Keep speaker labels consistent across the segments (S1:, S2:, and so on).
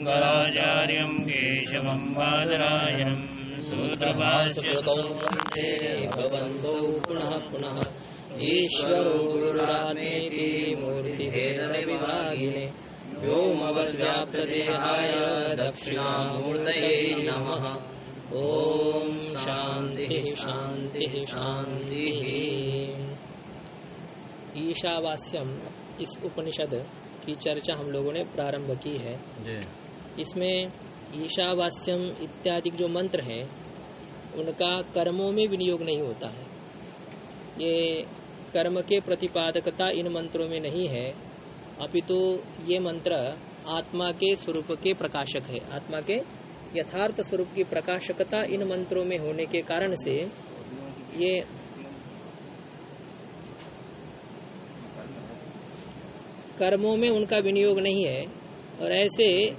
S1: शङ्कराचार्यम् केशवम् बादरायणम् सूत्रभाष्य
S2: वंदे भगवन्तौ पुनः पुनः। ईश्वरो गुरुरात्मेति मूर्तिभेदविभागिने व्योमवद्व्याप्तदेहाय दक्षिणामूर्तये नमः। ॐ शान्तिः शान्तिः शान्तिः।
S3: ईशावास्यम इस उपनिषद की चर्चा हम लोगों ने प्रारंभ की है। इसमें ईशावास्यम इत्यादि जो मंत्र हैं, उनका कर्मों में विनियोग नहीं होता है। ये कर्म के प्रतिपादकता इन मंत्रों में नहीं है। अपितु ये मंत्र आत्मा के स्वरूप के प्रकाशक है। आत्मा के यथार्थ स्वरूप की प्रकाशकता इन मंत्रों में होने के कारण से ये कर्मों में उनका विनियोग नहीं है। और ऐसे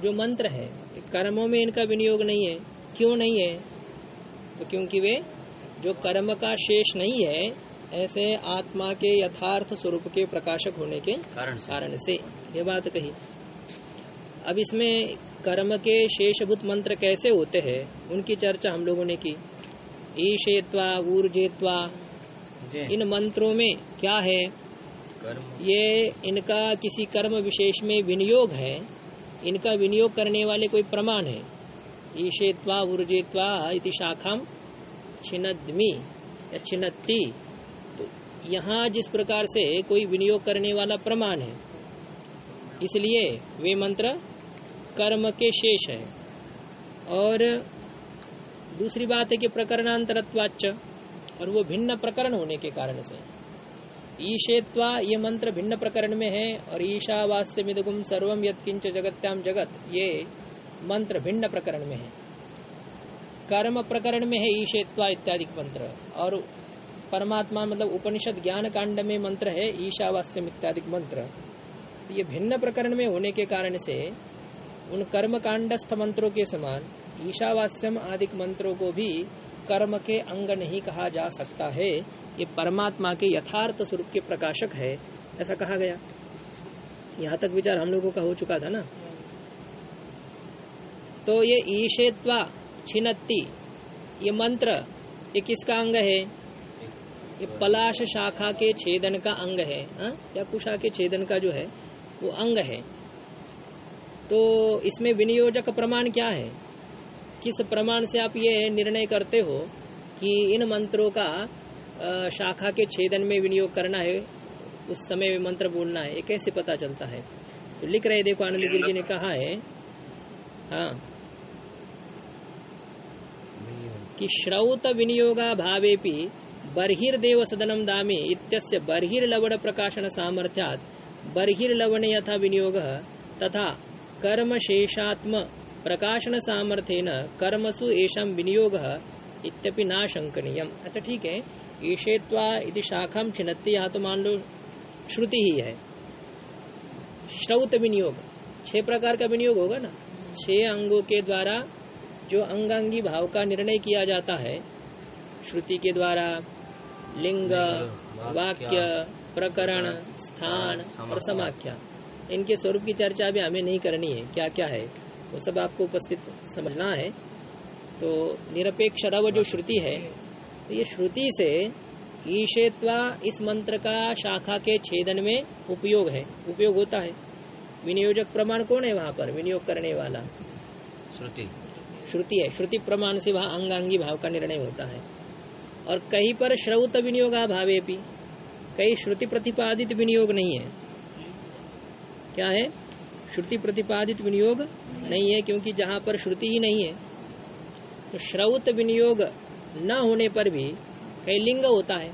S3: जो मंत्र है कर्मों में इनका विनियोग नहीं है। क्यों नहीं है? तो क्योंकि वे जो कर्म का शेष नहीं है ऐसे आत्मा के यथार्थ स्वरूप के प्रकाशक होने के
S2: कारण से।
S3: कारण से। ये बात कही। अब इसमें कर्म के शेषभूत मंत्र कैसे होते हैं उनकी चर्चा हम लोगों ने की। ईशेत्वा ऊर्जेत्वा इन मंत्रों में क्या है?
S2: कर्म।
S3: ये इनका किसी कर्म विशेष में विनियोग है इनका विनियोग करने वाले कोई प्रमाण है? ईशेत्वा ऊर्जेत्वा इति शाखाम छिन्नदमी या छिन्नती तो यहाँ जिस प्रकार से कोई विनियोग करने वाला प्रमाण है, इसलिए वे मंत्र कर्म के शेष है। और दूसरी बात है कि प्रकरणांतरत्वाच और वो भिन्न प्रकरण होने के कारण से। ईशेत्वा ये मंत्र भिन्न प्रकरण में है और ईशावास्य मिदगुम सर्वम यत्किंच जगत्याम जगत, ये मंत्र भिन्न प्रकरण में है। कर्म प्रकरण में है ईशेत्वा इत्यादि मंत्र। और परमात्मा मतलब उपनिषद ज्ञान कांड में मंत्र है ईशावास्यम इत्यादि मंत्र। ये भिन्न प्रकरण में होने के कारण से उन कर्म कांडस्थ मंत्रों के समान ईशावास्यम आदि मंत्रों को भी कर्म के अंग नहीं कहा जा सकता है। ये परमात्मा के यथार्थ स्वरूप के प्रकाशक है, ऐसा कहा गया। यहाँ तक विचार हम लोगों का हो चुका था ना? तो ये ईशेत्वा छिन्नति ये मंत्र, ये किसका अंग है? ये पलाश शाखा के छेदन का अंग है, हा? या कुशा के छेदन का जो है, वो अंग है। तो इसमें विनियोजक प्रमाण क्या है? किस प्रमाण से आप ये निर्णय करते हो कि इन मंत्रों का शाखा के छेदन में विनियोग करना है, उस समय मंत्र बोलना है, ये कैसे पता चलता है? तो लिख रहे देखो आनंद गिरी जी ने कहा है हाँ कि श्रौत विनियोगा भावेपि बर्हिर्देव सदनम दामे, इत्यस्य बर्हिर्लवण प्रकाशन सामर्थ्यात् बर्हिर्लवण यथा विनियोग, तथा कर्म शेषात्म प्रकाशन सामर्थ्येन कर्मसु एषां विनियोग इत्यपि नाशंकनीयम अच्छा ठीक है। ईशेत्वा इति शाखाम छिन्नति यहाँ तो मान लो श्रुति ही है। श्रौत विनियोग। छह प्रकार का विनियोग होगा ना? छह अंगों के द्वारा जो अंगांगी भाव का निर्णय किया जाता है श्रुति के द्वारा लिंग वाक्य प्रकरण स्थान और समाख्या। इनके स्वरूप की चर्चा भी हमें नहीं करनी है। क्या क्या है? वो सब आपको उपस्थित समझना है। तो निरपेक्ष रव जो श्रुति है तो ये श्रुति से ईशेत्वा इस मंत्र का शाखा के छेदन में उपयोग है उपयोग होता है। विनियोजक प्रमाण कौन है वहाँ पर? विनियोग करने वाला।
S2: श्रुति।
S3: श्रुति है। श्रुति प्रमाण से वहाँ अंगांगी भाव का निर्णय होता है। और कहीं पर श्रौत विनियोगा भावे भी। कहीं श्रुति प्रतिपादित विनियोग नहीं है। क्या है? श्रुति प्रतिपादित विनियोग नहीं है क्योंकि जहाँ पर श्रुति ही नहीं है तो श्रौत विनियोग न होने पर भी कहीं लिंग होता है।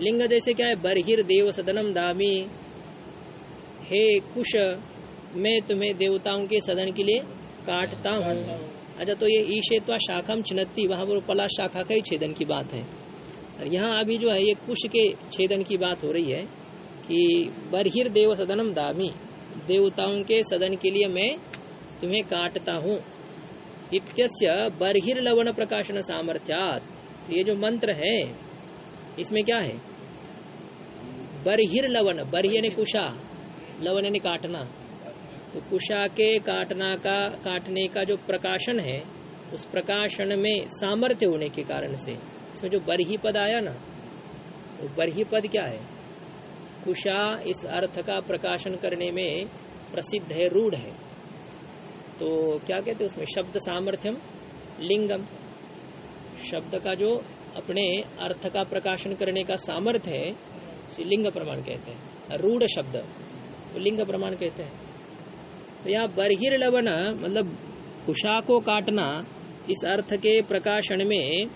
S3: लिंग जैसे क्या है? बरहिर देव सदनम दामी। हे कुश, मैं तुम्हें देवताओं के सदन के लिए काटता हूँ। अच्छा तो ये ईशेत्वा शाखम छिन्नति वहाँ पर पला शाखा का ही छेदन की बात है। और यहाँ अभी जो है, ये कुश के छेदन की बात हो रही है कि बरहिर देव सदनम दामी, देवताओं के सदन के लिए मैं तुम्हें काटता हूँ। इत्यस्य बरहिर लवण प्रकाशन सामर्थ्यात। तो ये जो मंत्र है, इसमें क्या है? बरहिर बरही यानी कुशा, लवण यानी काटना। तो कुशा के काटना का, काटने का जो प्रकाशन है, उस प्रकाशन में सामर्थ्य होने के कारण से, इसमें जो बरही पद आया ना तो बरही पद क्या है? कुशा इस अर्थ का प्रकाशन करने में प्रसिद्ध है, रूढ़ है। तो क्या कहते हैं उसमें? शब्द सामर्थ्यम, लिंगम। शब्द का जो अपने अर्थ का प्रकाशन करने का सामर्थ्य है, उसे लिंग प्रमाण कहते हैं। रूढ़ शब्द तो लिंग प्रमाण कहते हैं। तो यहाँ बरहिर्लवन मतलब कुशा को काटना, इस अर्थ के प्रकाशन में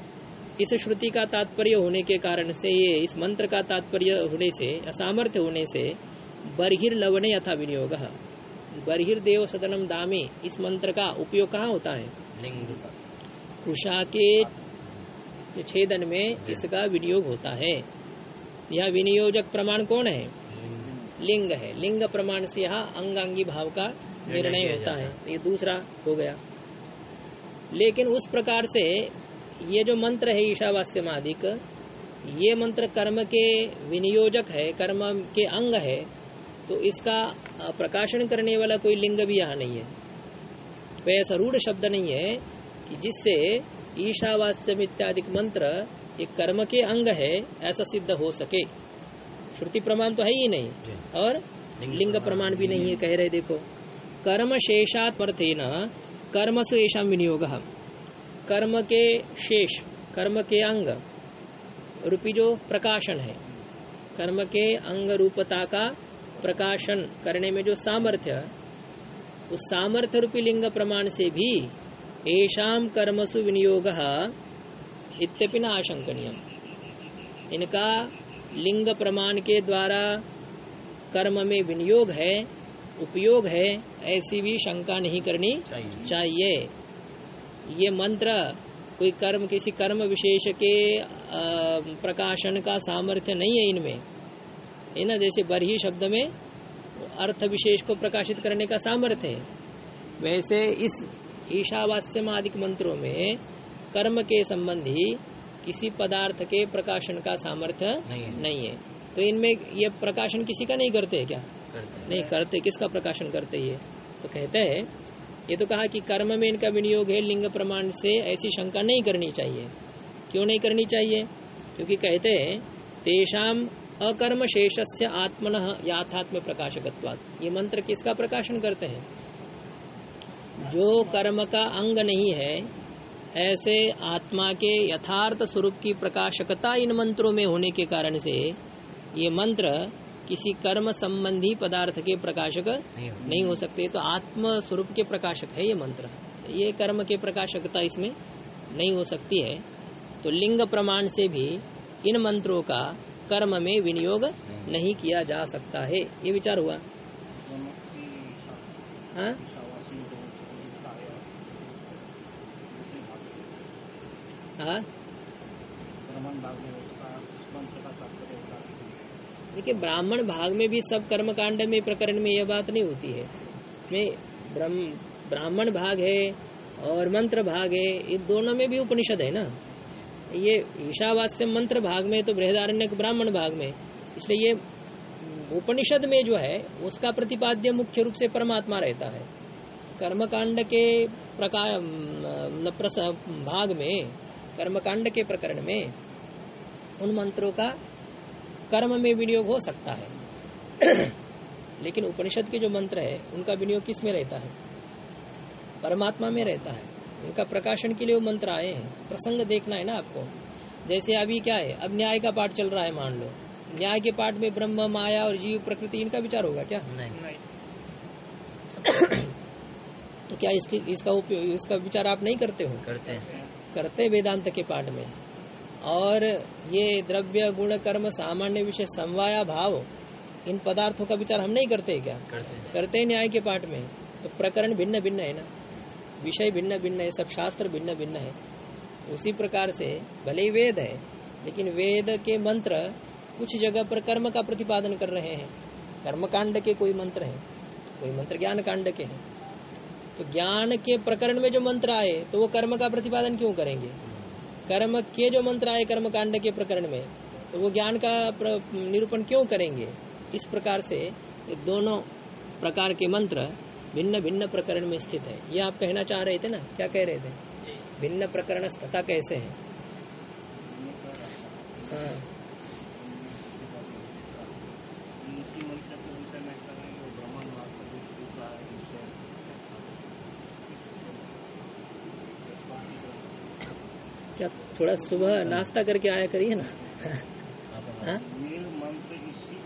S3: इस श्रुति का तात्पर्य होने के कारण से, ये इस मंत्र का तात्पर्य होने से, असामर्थ्य होने से बरहिर्लवने यथा विनियोग। बरहिर्देव सदनम दामी। इस मंत्र का उपयोग कहाँ होता है?
S2: लिंग
S3: कुशा के छेदन में इसका विनियोग होता है। यह विनियोजक प्रमाण कौन है? लिंग। है। लिंग प्रमाण से यहाँ अंगांगी भाव का निर्णय होता है। ये दूसरा हो गया। लेकिन उस प्रकार से ये जो मंत्र है ईशावास्यमादिक ये मंत्र कर्म के विनियोजक है कर्म के अंग है। तो इसका प्रकाशन करने वाला कोई लिंग भी यहाँ नहीं है। वह ऐसा रूढ़ शब्द नहीं है कि जिससे ईशावास्यम इत्यादिक मंत्र ये कर्म के अंग है ऐसा सिद्ध हो सके। श्रुति प्रमाण तो है ही नहीं। और
S2: लिंग प्रमाण
S3: भी नहीं है कह रहे देखो। कर्म शेषात्मर्थेन कर्मसु येषां विनियोग। कर्म के शेष कर्म के अंग रूपी जो प्रकाशन है कर्म के अंग रूपता का प्रकाशन करने में जो सामर्थ्य उस सामर्थ्य रूपी लिंग प्रमाण से भी येषाम कर्मसु विनियोग इत्यपि न आशंकनीय इनका लिंग प्रमाण के द्वारा कर्म में विनियोग है उपयोग है ऐसी भी शंका नहीं करनी
S2: चाहिए।
S3: चाहिए। ये मंत्र कोई कर्म किसी कर्म विशेष के प्रकाशन का सामर्थ्य नहीं है इनमें। है ना जैसे बरही शब्द में अर्थ विशेष को प्रकाशित करने का सामर्थ्य है। वैसे इस ईशावास्यम आदि मंत्रों में कर्म के संबंधी किसी पदार्थ के प्रकाशन का सामर्थ्य
S2: नहीं है।
S3: नहीं है। तो इनमें ये प्रकाशन किसी का नहीं करते है क्या?
S2: करते
S3: नहीं करते। किसका प्रकाशन करते ये? तो कहते हैं ये तो कहा कि कर्म में इनका विनियोग है लिंग प्रमाण से ऐसी शंका नहीं करनी चाहिए। क्यों नहीं करनी चाहिए? क्योंकि कहते हैं तेषाम अकर्म शेषस्य आत्मन याथात्म प्रकाशकत्वात् ये मंत्र किसका प्रकाशन करते हैं? जो कर्म का अंग नहीं है ऐसे आत्मा के यथार्थ स्वरूप की प्रकाशकता इन मंत्रों में होने के कारण से ये मंत्र किसी कर्म संबंधी पदार्थ के प्रकाशक
S2: नहीं
S3: नहीं हो सकते। तो आत्म स्वरूप के प्रकाशक है ये मंत्र। ये कर्म के प्रकाशकता इसमें नहीं हो सकती है। तो लिंग प्रमाण से भी इन मंत्रों का कर्म में विनियोग नहीं किया जा सकता है। ये विचार हुआ। हाँ? हाँ? देखिए, ब्राह्मण भाग में भी सब कर्म कांड में, प्रकरण में यह बात नहीं होती है। इसमें ब्राह्मण भाग है और मंत्र भाग है, ये दोनों में भी उपनिषद है ना? ये ईशावास्य मंत्र भाग में तो बृहदारण्य ब्राह्मण भाग में। इसलिए ये उपनिषद में जो है, उसका प्रतिपाद्य मुख्य रूप से परमात्मा रहता है। कर्मकांड के प्रकार भाग में, कर्मकांड के प्रकरण में, उन मंत्रों का कर्म में विनियोग हो सकता है। लेकिन उपनिषद के जो मंत्र है, उनका विनियोग किसमें रहता है? परमात्मा में रहता है। उनका प्रकाशन के लिए वो मंत्र आए हैं। प्रसंग देखना है ना आपको। जैसे अभी क्या है अब न्याय का पाठ चल रहा है मान लो। न्याय के पाठ में ब्रह्म माया और जीव प्रकृति इनका विचार होगा क्या?
S2: नहीं।
S3: तो क्या इसकी इसका उपयोग इसका विचार आप नहीं करते हो?
S2: करते हैं।
S3: करते वेदांत के पाठ में। और ये द्रव्य गुण कर्म सामान्य विषय समवाया भाव इन पदार्थों का विचार हम नहीं करते क्या?
S2: करते
S3: करते हैं न्याय के पाठ में। तो प्रकरण भिन्न भिन्न है ना। विषय भिन्न भिन्न है, सब शास्त्र भिन्न भिन्न है। उसी प्रकार से भले ही वेद है, लेकिन वेद के मंत्र कुछ जगह पर कर्म का प्रतिपादन कर रहे हैं। कर्म कांड के कोई मंत्र हैं, कोई मंत्र ज्ञान कांड के हैं। तो ज्ञान के प्रकरण में जो मंत्र आए तो वो कर्म का प्रतिपादन क्यों करेंगे? कर्म के जो मंत्र आए कर्म कांड के प्रकरण में तो वो ज्ञान का निरूपण क्यों करेंगे? इस प्रकार से दोनों प्रकार के मंत्र भिन्न भिन्न प्रकरण में स्थित है। ये आप कहना चाह रहे थे ना? क्या कह रहे थे? भिन्न प्रकरण तथा कैसे है? हाँ। क्या थोड़ा सुबह नाश्ता करके आया करिए ना? हाँ?
S1: मंत्र इसी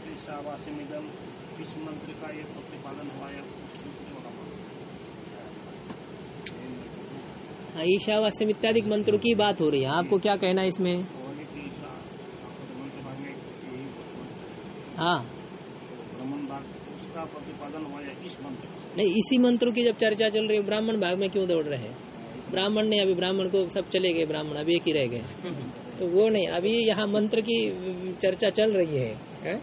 S1: इस मंत्र का ये प्रतिपादन हुआ है उस दूसरे वाला मंत्र
S3: हाँ, ईशावास्यम इत्यादि मंत्रों की बात हो रही है। आपको क्या कहना है इसमें? हाँ।
S1: ब्रह्मण प्रतिपादन हुआ है इस मंत्र
S3: नहीं इसी मंत्रों की जब चर्चा चल रही है ब्राह्मण भाग में क्यों दौड़ रहे हैं? ब्राह्मण ने अभी ब्राह्मण को सब चले गए ब्राह्मण अभी एक ही रह गए। तो वो नहीं अभी यहाँ मंत्र की चर्चा चल रही है, है?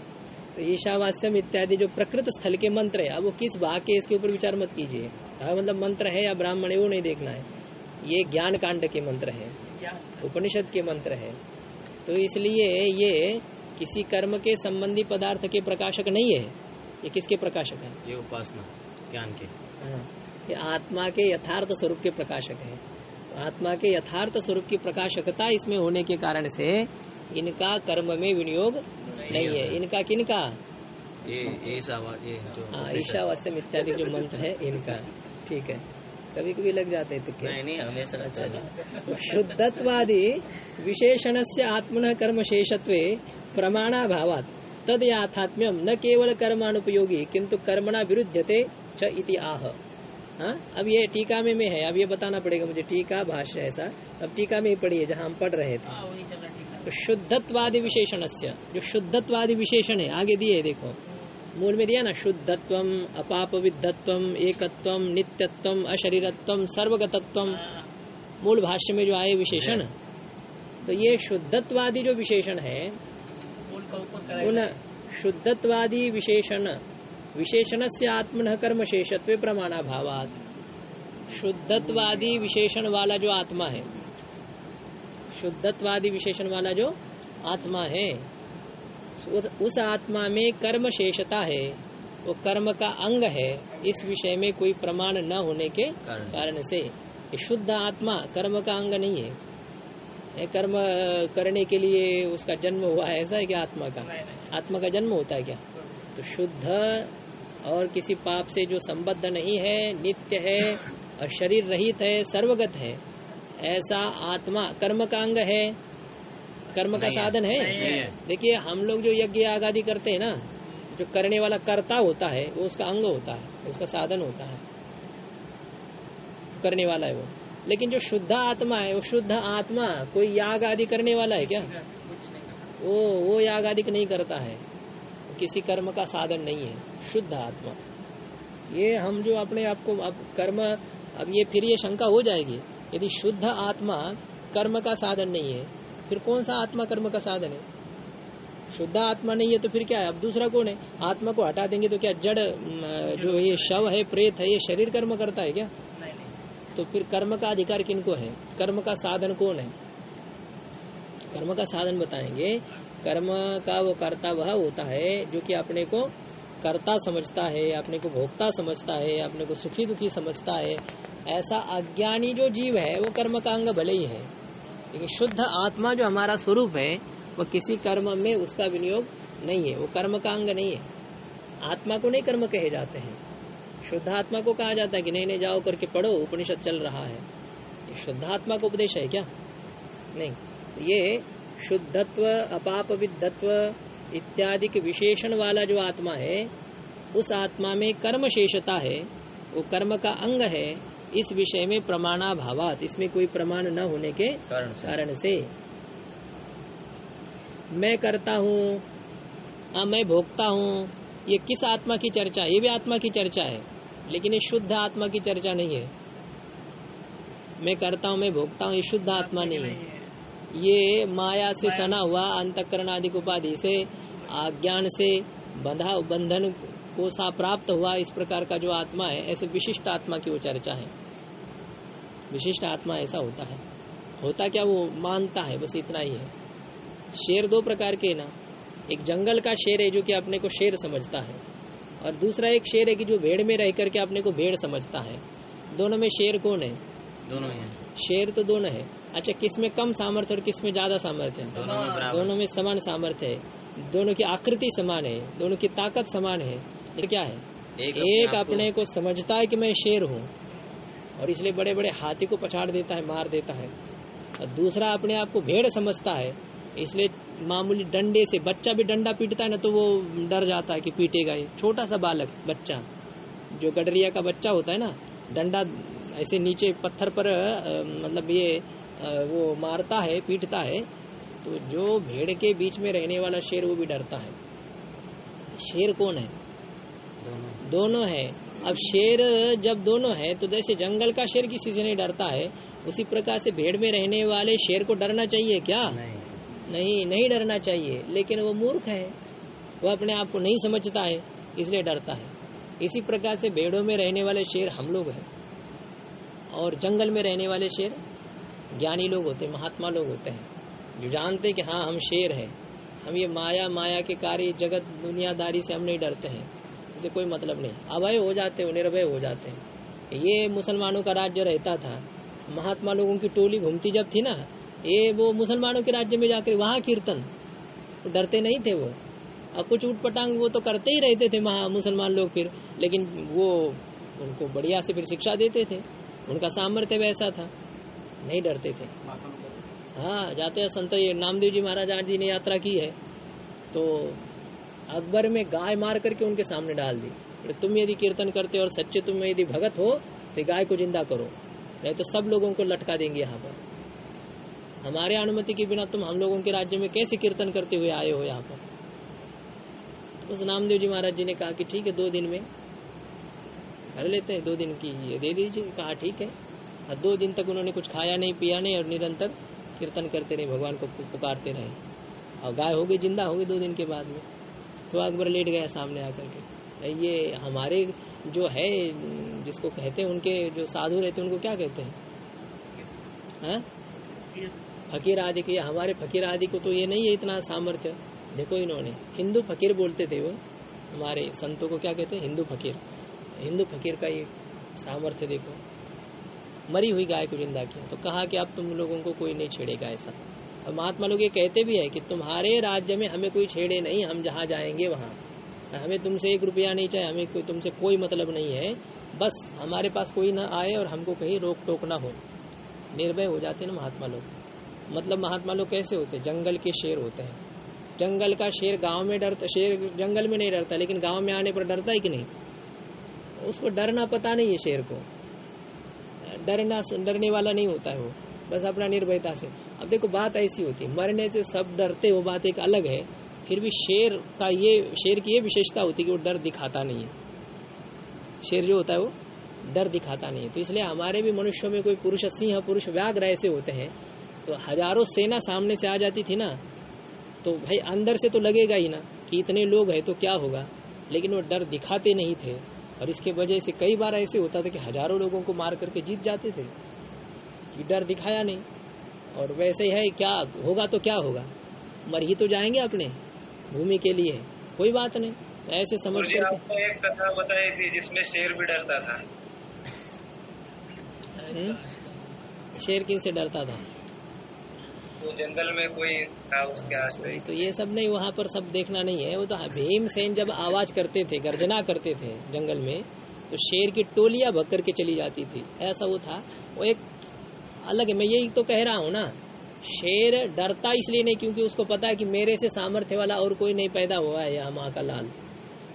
S3: तो ईशावास्यम इत्यादि जो प्रकृत स्थल के मंत्र है अब वो किस भाग के इसके ऊपर विचार मत कीजिए। हाँ, मतलब मंत्र है या ब्राह्मण है वो नहीं देखना है। ये ज्ञान कांड के मंत्र है। उपनिषद के मंत्र है। तो इसलिए ये किसी कर्म के संबंधी पदार्थ के प्रकाशक नहीं है। ये किसके प्रकाशक है?
S2: ये उपासना ज्ञान के।
S3: हाँ, ये आत्मा के यथार्थ स्वरूप के प्रकाशक है। तो आत्मा के यथार्थ स्वरूप की प्रकाशकता इसमें होने के कारण से इनका कर्म में विनियोग नहीं नहीं है। इनका किनका?
S2: ये जो
S3: हाँ ईशावास्यम इत्यादि जो मंत्र है इनका। ठीक है। कभी कभी लग जाते हैं तुक्के
S2: नहीं नहीं हमेशा अच्छा अच्छा
S3: शुद्धत्वादि विशेषण से आत्मन कर्म शेषत्वे प्रमाणाभावात। तद याथात्म्यम न केवल कर्मानुपयोगी किंतु कर्मणा विरुद्धते च इति आह। हाँ? अब ये टीका में, में है अब ये बताना पड़ेगा मुझे टीका भाष्य ऐसा। अब टीका में ही पढ़िए जहाँ हम पढ़ रहे थे। तो शुद्धत्वादि विशेषण जो शुद्धत्वादि विशेषण है आगे दिए देखो। मूल में दिया ना शुद्धत्व अपाप विद्धत्व एकत्व नित्यत्व अशरीरत्व सर्वगतत्व मूल भाष्य में जो आए विशेषण तो ये शुद्धत्वादी जो विशेषण है उन शुद्धत्वादि विशेषण विशेषण से आत्मन कर्म शेषत्व प्रमाणाभावात। शुद्धत्वादि विशेषण वाला जो आत्मा है शुद्धत्वादी विशेषण वाला जो आत्मा है उस, उस आत्मा में कर्म शेषता है वो कर्म का अंग है इस विषय में कोई प्रमाण न होने के
S2: कारण।
S3: कारण से। शुद्ध आत्मा कर्म का अंग नहीं है। कर्म करने के लिए उसका जन्म हुआ है ऐसा है क्या आत्मा का? आत्मा का जन्म होता है क्या? तो शुद्ध और किसी पाप से जो संबद्ध नहीं है नित्य है और शरीर रहित है सर्वगत है ऐसा आत्मा कर्म का अंग है। कर्म का साधन है।
S2: है।
S3: देखिए हम लोग जो यज्ञ याग आदि करते हैं ना जो करने वाला कर्ता होता है वो उसका अंग होता है उसका साधन होता है। करने वाला है वो। लेकिन जो शुद्ध आत्मा है वो शुद्ध आत्मा कोई याग आदि करने वाला है क्या? वो वो याग आदि नहीं करता है। किसी कर्म का साधन नहीं है। शुद्ध आत्मा। ये हम जो अपने आप को अब कर्म अब ये फिर ये शंका हो जाएगी। यदि शुद्ध आत्मा कर्म का साधन नहीं है फिर कौन सा आत्मा कर्म का साधन है? शुद्ध आत्मा नहीं है तो फिर क्या है? अब दूसरा कौन है? आत्मा को हटा देंगे तो क्या जड़ जो ये शव है प्रेत है ये शरीर कर्म करता है क्या? तो फिर कर्म का अधिकार किनको है? कर्म का साधन कौन है? कर्म का साधन बताएँगे। कर्म का वो कर्ता वह होता है जो कि अपने को कर्ता समझता है अपने को भोक्ता समझता है अपने को सुखी दुखी समझता है। ऐसा अज्ञानी जो जीव है वो कर्म का अंग भले ही है। लेकिन शुद्ध आत्मा जो हमारा स्वरूप है वह किसी कर्म में उसका विनियोग नहीं है, वो कर्म का अंग नहीं है। आत्मा को नहीं कर्म कहे जाते हैं। शुद्ध आत्मा को कहा जाता है कि नहीं नहीं जाओ करके पढ़ो, उपनिषद चल रहा है। ये शुद्ध आत्मा का उपदेश है क्या? नहीं। ये शुद्धत्व अपाप विद्धत्व इत्यादि के विशेषण वाला जो आत्मा है, उस आत्मा में कर्म शेषता है, वो कर्म का अंग है इस विषय में प्रमाणाभावात इसमें कोई प्रमाण न होने के
S2: कारण से।
S3: कारण से। मैं करता हूँ हाँ मैं भोगता हूँ ये किस आत्मा की चर्चा? है ये भी आत्मा की चर्चा है लेकिन ये शुद्ध आत्मा की चर्चा नहीं है। मैं करता हूँ मैं भोगता हूँ ये शुद्ध आत्मा नहीं है। ये माया से सना हुआ अंतकरण आदि उपाधि से अज्ञान से बंधा बंधन को सा प्राप्त हुआ इस प्रकार का जो आत्मा है ऐसे विशिष्ट आत्मा की वो चर्चा है। विशिष्ट आत्मा ऐसा होता है। होता क्या वो मानता है बस इतना ही है। शेर दो प्रकार के ना। एक जंगल का शेर है जो कि अपने को शेर समझता है और दूसरा एक शेर है कि जो भेड़ में रह करके अपने को भेड़ समझता है। दोनों में शेर कौन है?
S2: दोनों ही
S3: शेर तो दोनों है। अच्छा किसमें कम सामर्थ्य और किसमें ज़्यादा सामर्थ्य है?
S2: दोनों में
S3: दोनों में समान सामर्थ्य है। दोनों की आकृति समान है दोनों की ताकत समान है। ये क्या है?
S2: एक
S3: एक अपने को समझता है कि मैं शेर हूँ और इसलिए बड़े बड़े हाथी को पछाड़ देता है मार देता है। और दूसरा अपने आप को भेड़ समझता है इसलिए मामूली डंडे से बच्चा भी डंडा पीटता है ना तो वो डर जाता है कि पीटेगा ये। छोटा सा बालक बच्चा जो गडरिया का बच्चा होता है ना डंडा ऐसे नीचे पत्थर पर मतलब ये वो मारता है पीटता है तो जो भेड़ के बीच में रहने वाला शेर वो भी डरता है। शेर कौन है?
S2: दोनों।
S3: है। अब शेर जब दोनों है तो जैसे जंगल का शेर किसी से नहीं डरता है उसी प्रकार से भेड़ में रहने वाले शेर को डरना चाहिए क्या?
S2: नहीं।
S3: नहीं नहीं डरना चाहिए। लेकिन वो मूर्ख है। वो अपने आप को नहीं समझता है इसलिए डरता है। इसी प्रकार से भेड़ों में रहने वाले शेर हम लोग हैं। और जंगल में रहने वाले शेर ज्ञानी लोग होते हैं महात्मा लोग होते हैं जो जानते हैं कि हाँ हम शेर हैं। हम ये माया माया के कार्य जगत दुनियादारी से हम नहीं डरते हैं। इसे कोई मतलब नहीं। अभय हो जाते हो निर्भय हो जाते हैं। ये मुसलमानों का राज्य रहता था। महात्मा लोगों की टोली घूमती जब थी ना ये वो मुसलमानों के राज्य में जाकर वहाँ कीर्तन। डरते नहीं थे वो। और कुछ उठपटांग वो तो करते ही रहते थे महा मुसलमान लोग फिर लेकिन वो उनको बढ़िया से फिर शिक्षा देते थे। उनका सामर्थ्य वैसा था। नहीं डरते थे। हाँ जाते हैं संत ये नामदेव जी महाराज आज जी ने यात्रा की है। तो अकबर में गाय मार करके उनके सामने डाल दी। बोले, तुम यदि कीर्तन करते हो और सच्चे तुम यदि भगत हो तो गाय को ज़िंदा करो। नहीं तो सब लोगों को लटका देंगे यहाँ पर। हमारे अनुमति के बिना तुम हम लोगों के राज्य में कैसे कीर्तन करते हुए आए हो यहाँ पर? तो उस नामदेव जी महाराज जी ने कहा कि ठीक है दो दिन में कर लेते हैं दो दिन की ये दे दीजिए। कहा ठीक है। और दो दिन तक उन्होंने कुछ खाया नहीं पिया नहीं और निरंतर कीर्तन करते रहे भगवान को पुकारते रहे। और गाय हो गई ज़िंदा हो गई दो दिन के बाद में। तो अकबर लेट गया सामने आकर के। ये हमारे जो है, जिसको कहते हैं, उनके जो साधु रहते हैं, उनको क्या कहते हैं? हाँ? फकीर आदि के, हमारे फकीर आदि को तो ये नहीं है इतना सामर्थ्य। देखो इन्होंने, हिंदू फकीर बोलते थे वो। हमारे संतों को क्या कहते हैं? हिंदू फकीर। हिंदू फकीर का ये सामर्थ्य देखो। मरी हुई गाय को ज़िंदा किया। तो कहा कि अब तुम लोगों को कोई नहीं छेड़ेगा ऐसा। और महात्मा लोग ये कहते भी है कि तुम्हारे राज्य में हमें कोई छेड़े नहीं, हम जहाँ जाएँगे वहाँ। हमें तुमसे एक रुपया नहीं चाहिए, हमें कोई, तुमसे कोई मतलब नहीं है। बस हमारे पास कोई ना आए और हमको कहीं रोक टोक ना हो। निर्भय हो जाते ना महात्मा लोग। मतलब महात्मा लोग कैसे होते हैं? जंगल के शेर होते हैं। जंगल का शेर गाँव में डरता, शेर जंगल में नहीं डरता, लेकिन गाँव में आने पर डरता है कि नहीं? उसको डरना पता नहीं है शेर को। डरना, डरने वाला नहीं होता है वो। बस अपना निर्भयता से। अब देखो, बात ऐसी होती है, मरने से सब डरते वो बात एक अलग है। फिर भी शेर का ये, शेर की ये विशेषता होती है कि वो डर दिखाता नहीं है। शेर जो होता है वो डर दिखाता नहीं है। तो इसलिए हमारे भी मनुष्यों में कोई पुरुष, सिंह, पुरुष, व्याघ्र ऐसे होते हैं तो हज़ारों सेना सामने से आ जाती थी ना तो भाई अंदर से तो लगेगा ही ना कि इतने लोग हैं तो क्या होगा। लेकिन वो डर दिखाते नहीं थे। और इसके वजह से कई बार ऐसे होता था कि हज़ारों लोगों को मार करके जीत जाते थे। कि डर दिखाया नहीं। और वैसे ही है क्या होगा तो क्या होगा। मर ही तो जाएँगे अपने भूमि के लिए। कोई बात नहीं ऐसे समझ
S4: मुझे
S3: करके।
S4: आपको एक कथा बताई थी जिसमें शेर भी डरता था?
S3: शेर किन से डरता था?
S4: वो जंगल में कोई था उसके आश्रय।
S3: तो ये सब नहीं वहाँ पर सब देखना नहीं है। वो तो भीम सेन जब आवाज़ करते थे गर्जना करते थे जंगल में तो शेर की टोलियाँ भग करके चली जाती थी। ऐसा वो था। वो एक अलग है, मैं यही तो कह रहा हूँ ना, शेर डरता इसलिए नहीं क्योंकि उसको पता है कि मेरे से सामर्थ्य वाला और कोई नहीं पैदा हुआ है यहाँ माँ का लाल।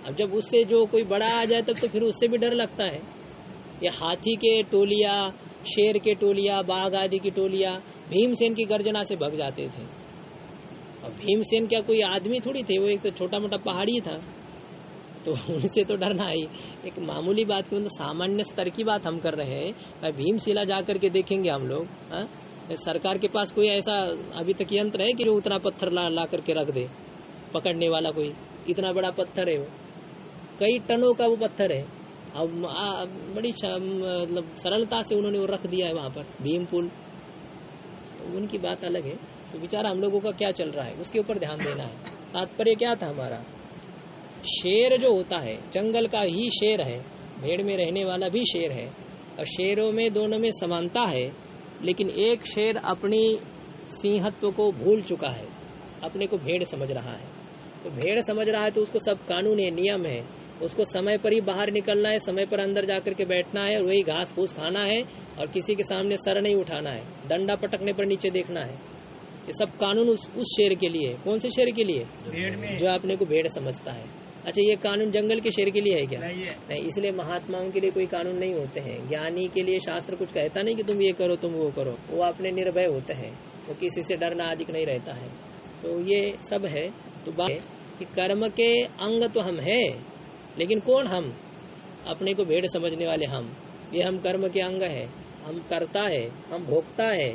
S3: अब जब उससे जो कोई बड़ा आ जाए, तब तो फिर उससे भी डर लगता है। ये हाथी के टोलिया, शेर के टोलिया, बाघ आदि की टोलिया भीमसेन की गर्जना से भग जाते थे। और भीमसेन क्या कोई आदमी थोड़ी थे? वो एक तो छोटा मोटा पहाड़ी था। तो उनसे तो डरना ही एक मामूली बात की मतलब सामान्य स्तर की बात हम कर रहे हैं। भाई भीमशिला जा करके देखेंगे हम लोग हाँ? सरकार के पास कोई ऐसा अभी तक यंत्र है कि जो उतना पत्थर ला, ला करके रख दे? पकड़ने वाला कोई? इतना बड़ा पत्थर है वो। कई टनों का वो पत्थर है। अब बड़ी मतलब सरलता से उन्होंने वो रख दिया है वहाँ पर भीम पुल। तो उनकी बात अलग है। तो बेचारा हम लोगों का क्या चल रहा है? उसके ऊपर ध्यान देना है। तात्पर्य क्या था हमारा? शेर जो होता है जंगल का ही शेर है भेड़ में रहने वाला भी शेर है। और शेरों में दोनों में समानता है लेकिन एक शेर अपनी सिंहत्व को भूल चुका है अपने को भेड़ समझ रहा है। तो भेड़ समझ रहा है तो उसको सब कानून है नियम है। उसको समय पर ही बाहर निकलना है समय पर अंदर जाकर के बैठना है और वही घास फूस खाना है और किसी के सामने सर नहीं उठाना है डंडा पटकने पर नीचे देखना है। ये सब कानून उस, उस शेर के लिए कौन से शेर के लिए?
S1: भेड़ में।
S3: जो अपने को भेड़ समझता है। अच्छा ये कानून जंगल के शेर के लिए है क्या?
S1: नहीं
S3: नहीं इसलिए महात्माओं के लिए कोई कानून नहीं होते हैं। ज्ञानी के लिए शास्त्र कुछ कहता नहीं कि तुम ये करो तुम वो करो। वो अपने निर्भय होते हैं वो तो किसी से डरना अधिक नहीं रहता है। तो ये सब है। तो बात कि कर्म के अंग तो हम है लेकिन कौन हम? अपने को भेड़ समझने वाले हम। ये हम कर्म के अंग है। हम करता है हम भोगता है।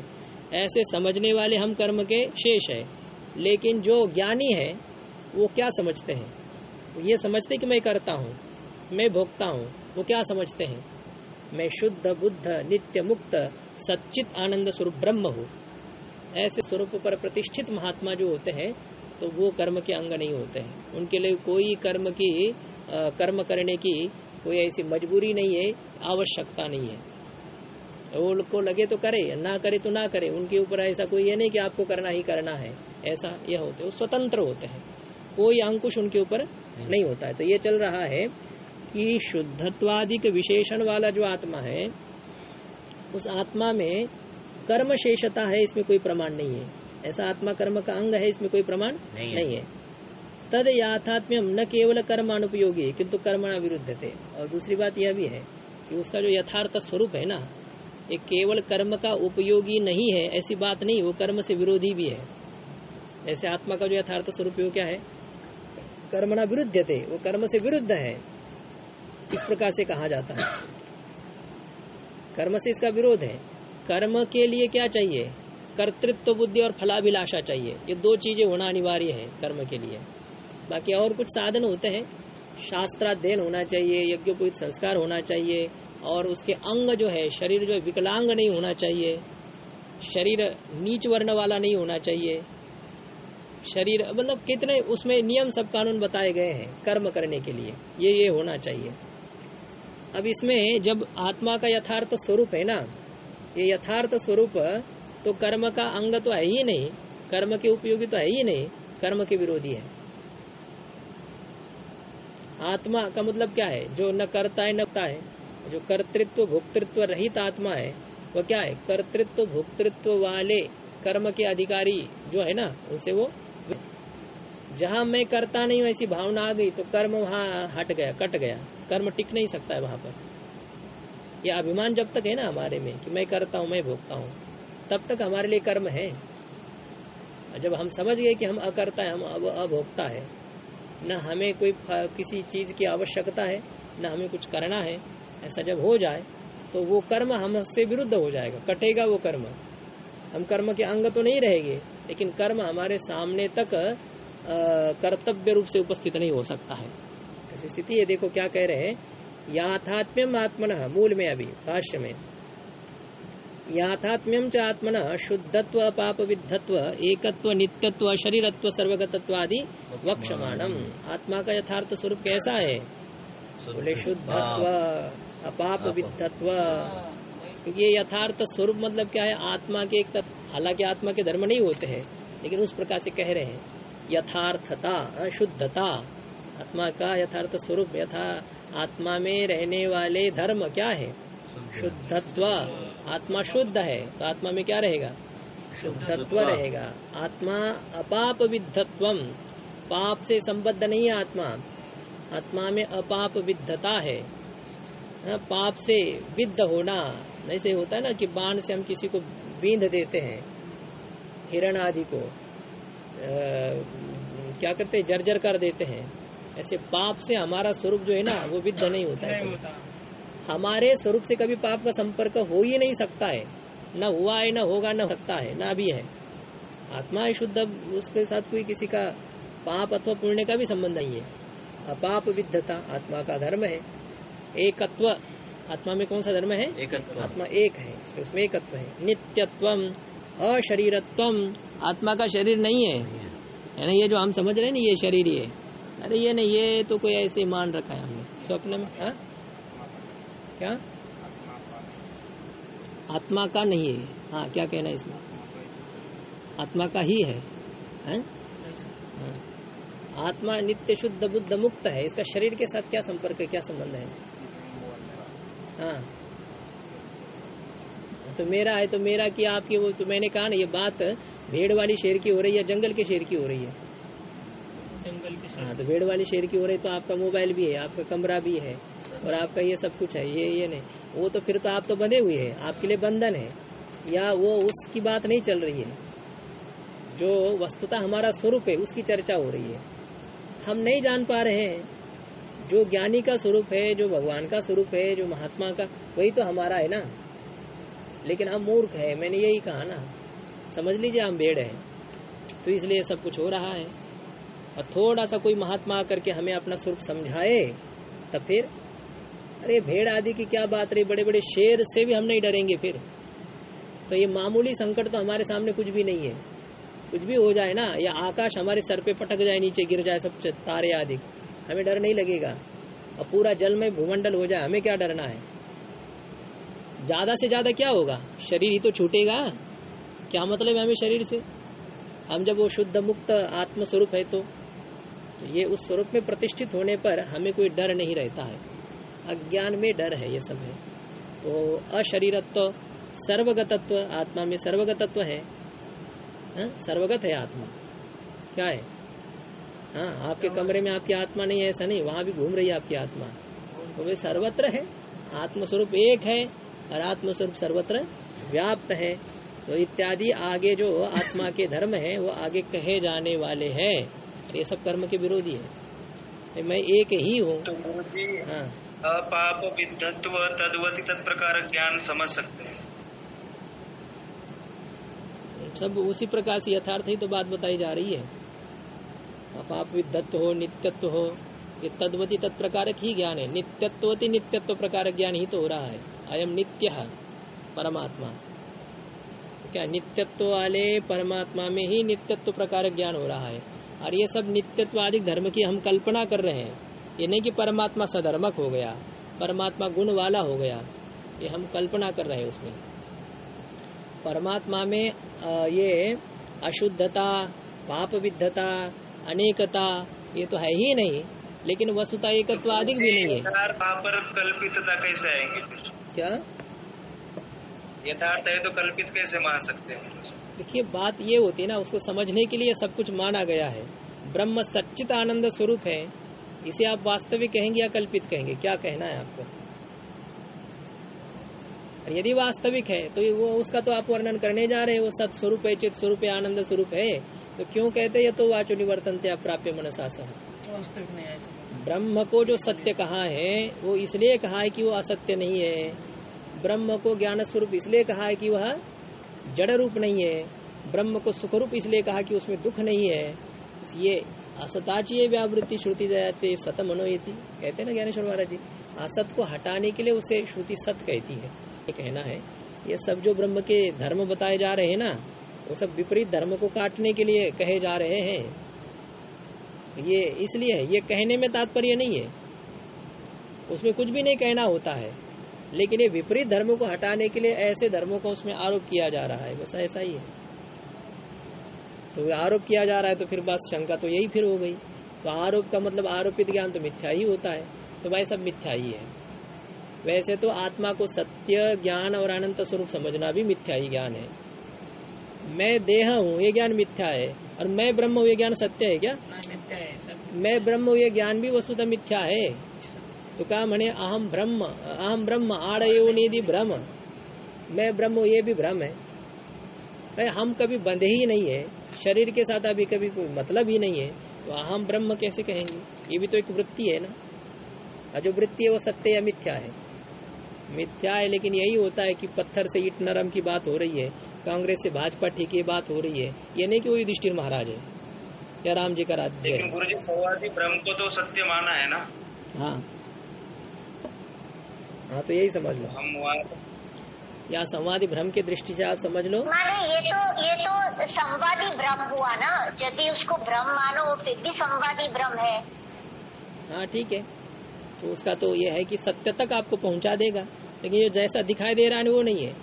S3: ऐसे समझने वाले हम कर्म के शेष है। लेकिन जो ज्ञानी है वो क्या समझते हैं? ये समझते कि मैं करता हूँ मैं भोगता हूँ वो क्या समझते हैं? मैं शुद्ध बुद्ध नित्य मुक्त सच्चित आनंद स्वरूप ब्रह्म हूँ। ऐसे स्वरूप पर प्रतिष्ठित महात्मा जो होते हैं तो वो कर्म के अंग नहीं होते हैं। उनके लिए कोई कर्म की अ, कर्म करने की कोई ऐसी मजबूरी नहीं है आवश्यकता नहीं है। वो को लगे तो करे ना करे तो ना करे उनके ऊपर ऐसा कोई ये नहीं कि आपको करना ही करना है। ऐसा यह होते वो स्वतंत्र होते हैं। कोई अंकुश उनके ऊपर नहीं होता है। तो ये चल रहा है कि शुद्धत्वादिक विशेषण वाला जो आत्मा है उस आत्मा में कर्म शेषता है इसमें कोई प्रमाण नहीं है। ऐसा आत्मा कर्म का अंग है इसमें कोई प्रमाण
S2: नहीं है।
S3: नहीं है। तद याथात्म्यम न केवल कर्म अनुपयोगी किंतु कर्मणा विरुद्ध थे। और दूसरी बात यह भी है कि उसका जो यथार्थ स्वरूप है ना ये केवल कर्म का उपयोगी नहीं है ऐसी बात नहीं वो कर्म से विरोधी भी है। ऐसे आत्मा का जो यथार्थ स्वरूप वो क्या है? कर्मणा विरुद्ध थे वो कर्म से विरुद्ध है। इस प्रकार से कहा जाता है। कर्म से इसका विरोध है। कर्म के लिए क्या चाहिए? कर्तृत्व, बुद्धि और फलाभिलाषा चाहिए। ये दो चीज़ें होना अनिवार्य है कर्म के लिए। बाकी और कुछ साधन होते हैं। शास्त्राध्ययन होना चाहिए, यज्ञोपवीत संस्कार होना चाहिए, और उसके अंग जो है, शरीर जो विकलांग नहीं होना चाहिए। शरीर नीच वर्ण वाला नहीं होना चाहिए। शरीर मतलब कितने उसमें नियम सब कानून बताए गए हैं, कर्म करने के लिए। ये ये होना चाहिए। अब इसमें जब आत्मा का यथार्थ स्वरूप है ना, ये यथार्थ स्वरूप तो कर्म का अंग तो है ही नहीं, कर्म के उपयोगी तो है ही नहीं, कर्म के विरोधी है। आत्मा का मतलब क्या है? जो न करता है, न है। जो कर्तृत्व, भोक्तृत्व रहित आत्मा है, वो क्या है? कर्तृत्व, भोक्तृत्व वाले कर्म के अधिकारी जो है ना, उनसे वो जहाँ मैं करता नहीं हूँ, ऐसी भावना आ गई तो कर्म वहाँ हट गया, कट गया। कर्म टिक नहीं सकता है वहाँ पर। यह अभिमान जब तक है ना हमारे में, कि मैं करता हूँ, मैं भोगता हूँ, तब तक हमारे लिए कर्म है। जब हम समझ गए कि हम अकर्ता है, हम अब अभोक्ता है, न हमें कोई किसी चीज़ की आवश्यकता है, न हमें कुछ करना है, ऐसा जब हो जाए तो वो कर्म हमसे विरुद्ध हो जाएगा, कटेगा वो कर्म। हम कर्म के अंग तो नहीं रहेंगे, लेकिन कर्म हमारे सामने तक कर्तव्य रूप से उपस्थित नहीं हो सकता है। ऐसी स्थिति है, देखो क्या कह रहे हैं। याथात्म्यम आत्मन, मूल में अभी, भाष्य में। याथात्म्यम च आत्मन, शुद्धत्व पाप विद्धत्व एकत्व, नित्यत्व, शरीरत्व सर्वगतत्व आदि वक्षमाणम। आत्मा का यथार्थ स्वरूप कैसा है? बोले शुद्धत्व अपाप विद्धत्व ये यथार्थ स्वरूप मतलब क्या है? आत्मा के एक हालाँकि आत्मा के धर्म नहीं होते हैं, लेकिन उस प्रकार से कह रहे हैं। यथार्थता शुद्धता आत्मा का यथार्थ स्वरूप यथा आत्मा में रहने वाले धर्म क्या है? शुद्धत्व। आत्मा शुद्ध है तो आत्मा में क्या रहेगा? शुद्धत्व रहेगा। आत्मा अपाप विद्धत्व पाप से संबद्ध नहीं है आत्मा। आत्मा में अपाप विद्धता है। हाँ, पाप से विद्ध होना। ऐसे होता है ना कि बाण से हम किसी को बींध देते हैं हिरण आदि को। क्या करते हैं जर्जर कर देते हैं। ऐसे पाप से हमारा स्वरूप जो है ना वो विद्ध नहीं होता है
S1: नहीं। होता।
S3: हमारे स्वरूप से कभी पाप का संपर्क हो ही नहीं सकता है। न हुआ है न होगा न हो सकता है न अभी है। आत्मा है शुद्ध उसके साथ कोई किसी का पाप अथवा पुण्य का भी संबंध नहीं है। अपाप विद्धता आत्मा का धर्म है। एकत्व आत्मा में कौन सा धर्म है?
S2: एकत्व।
S3: आत्मा एक है उसमें एकत्व है। नित्यत्वम। अशरीरत्वम आत्मा का शरीर नहीं है। है ना, ये जो हम समझ रहे हैं ना, ये शरीर ये अरे ये नहीं, ये तो कोई ऐसे मान रखा है हमने। स्वप्न में हाँ? क्या? आत्मा का नहीं है। हाँ क्या कहना है इसमें? आत्मा का ही है। हैं? हाँ। आत्मा नित्य शुद्ध बुद्ध मुक्त है। इसका शरीर के साथ क्या संपर्क है, क्या संबंध है? हाँ। तो मेरा है तो मेरा की आपकी वो तो मैंने कहा ना ये बात भेड़ वाली शेर की हो रही है जंगल के शेर की हो रही है।
S1: जंगल के
S3: हाँ तो भेड़ वाली शेर की हो रही है तो आपका मोबाइल भी है आपका कमरा भी है और आपका ये सब कुछ है ये ये नहीं। वो तो फिर तो आप तो बंधे हुए है आपके लिए बंधन है या वो उसकी बात नहीं चल रही है। जो वस्तुता हमारा स्वरूप है उसकी चर्चा हो रही है। हम नहीं जान पा रहे हैं जो ज्ञानी का स्वरूप है जो भगवान का स्वरूप है जो महात्मा का वही तो हमारा है ना। लेकिन हम मूर्ख है, मैंने यही कहा ना। समझ लीजिए, हम भेड़ है। तो इसलिए सब कुछ हो रहा है। और थोड़ा सा कोई महात्मा आकर के हमें अपना स्वरूप समझाए, तब फिर, अरे भेड़ आदि की क्या बात रही बड़े बड़े शेर से भी हम नहीं डरेंगे फिर। तो ये मामूली संकट तो हमारे सामने कुछ भी नहीं है। कुछ भी हो जाए ना, या आकाश हमारे सर पे पटक जाए, नीचे गिर जाए, सब तारे आदि, हमें डर नहीं लगेगा। और पूरा जल में भूमंडल हो जाए, हमें क्या डरना है? ज़्यादा से ज़्यादा क्या होगा? शरीर ही तो छूटेगा। क्या मतलब है हमें शरीर से? हम जब वो शुद्ध मुक्त आत्म स्वरूप है तो तो ये उस स्वरूप में प्रतिष्ठित होने पर हमें कोई डर नहीं रहता है। अज्ञान में डर है ये सब है। तो अशरीरत्व, सर्वगतत्व, आत्मा में सर्वगतत्व है। हा? सर्वगत है आत्मा। क्या है? हाँ आपके कमरे में आपकी आत्मा नहीं है, ऐसा नहीं। वहाँ भी घूम रही है आपकी आत्मा। तो वे सर्वत्र है। आत्मस्वरूप एक है। और आत्मस्वरूप सर्वत्र व्याप्त है। तो इत्यादि आगे जो आत्मा के धर्म है वो आगे कहे जाने वाले हैं। ये सब कर्म के विरोधी है। मैं एक ही हूँ।
S4: तो
S3: हाँ।
S4: विद्धत्व तदवती तत्प्रकार ज्ञान समझ सकते हैं।
S3: सब उसी प्रकार से यथार्थ ही तो बात बताई जा रही है। अपाप विद्धत्व हो नित्यत्व हो ये तद्वती तत्प्रकारक ही ज्ञान है। नित्यत्वती नित्यत्व प्रकार ज्ञान ही तो हो रहा है। अयम नित्य, परमात्मा। क्या नित्यत्व वाले परमात्मा में ही नित्यत्व प्रकार ज्ञान हो रहा है? और ये सब नित्यत्व आदि धर्म की हम कल्पना कर रहे हैं। ये नहीं कि परमात्मा सधर्मक हो गया, परमात्मा गुण वाला हो गया। ये हम कल्पना कर रहे हैं उसमें। परमात्मा में ये अशुद्धता पाप विद्धता अनेकता, ये तो है ही नहीं। लेकिन वस्तुता एकत्व अधिक भी नहीं है।
S4: वहाँ पर कल्पितता कैसे आएँगे?
S3: क्या?
S4: यथार्थ है तो कल्पित कैसे मान सकते हैं?
S3: देखिए बात ये होती है ना उसको समझने के लिए सब कुछ माना गया है। ब्रह्म सच्चित आनंद स्वरूप है। इसे आप वास्तविक कहेंगे या कल्पित कहेंगे? क्या कहना है आपको? यदि वास्तविक है तो वो उसका तो आप वर्णन करने जा रहे हैं वो सत स्वरूप है चित स्वरूप है आनंद स्वरूप है। तो क्यों कहते हैं? तो वाचो निवर्तन प्राप्य मनसासन ब्रह्म को जो सत्य कहा है, वो इसलिए कहा है कि वो असत्य नहीं है। ब्रह्म को ज्ञान स्वरूप इसलिए कहा है कि वह जड़ रूप नहीं है। ब्रह्म को सुख रूप इसलिए कहा कि उसमें दुख नहीं है। ये असताची व्यावृत्ति श्रुति जाते सत मनोयति कहते ना ज्ञानेश्वर महाराज जी, असत को हटाने के लिए उसे श्रुति सत कहती है। ये कहना है, ये सब जो ब्रह्म के धर्म बताए जा रहे हैं ना वो सब विपरीत धर्म को काटने के लिए कहे जा रहे हैं। ये इसलिए है, ये कहने में तात्पर्य नहीं है। उसमें कुछ भी नहीं कहना होता है। लेकिन ये विपरीत धर्मों को हटाने के लिए ऐसे धर्मों का उसमें आरोप किया जा रहा है। बस ऐसा ही है। तो आरोप किया जा रहा है तो फिर बस शंका तो यही फिर हो गई। तो आरोप का मतलब आरोपित ज्ञान तो मिथ्या ही होता है। तो भाई सब मिथ्या ही है। वैसे तो आत्मा को सत्य ज्ञान और अनंत स्वरूप समझना भी मिथ्या ही ज्ञान है। मैं देह हूँ ये ज्ञान मिथ्या है। और मैं ब्रह्म हूँ ये ज्ञान सत्य है क्या?
S1: मिथ्या है
S3: मैं ब्रह्म हूँ ये ज्ञान भी वस्तुतः मिथ्या है। तो क्या मने अहम ब्रह्म अहम ब्रह्म आड़यो निधि ब्रह्म। मैं ब्रह्म ये भी भ्रम है। भाई हम कभी बंधे ही नहीं है। शरीर के साथ अभी कभी कोई मतलब ही नहीं है। तो अहम ब्रह्म कैसे कहेंगे? ये भी तो एक वृत्ति है ना? और जो वृत्ति है वो सत्य या मिथ्या है? मिथ्या है लेकिन यही होता है कि पत्थर से ईट नरम की बात हो रही है कांग्रेस से भाजपा ठीक ये बात हो रही है। ये नहीं कि वो युधिष्ठिर महाराज है या राम जी का राज्य है।
S4: गुरु जी सवादी ब्रह्म को तो सत्य माना है ना?
S3: हाँ। हाँ तो यही समझ लो।
S4: हम
S3: या संवादी भ्रम की दृष्टि से आप समझ लो।
S5: माने ये तो ये तो संवादी भ्रम हुआ ना। यदि उसको भ्रम मानो फिर भी संवादी भ्रम है।
S3: हाँ ठीक है। तो उसका तो ये है कि सत्य तक आपको पहुँचा देगा। लेकिन ये जैसा दिखाई दे रहा है वो नहीं है।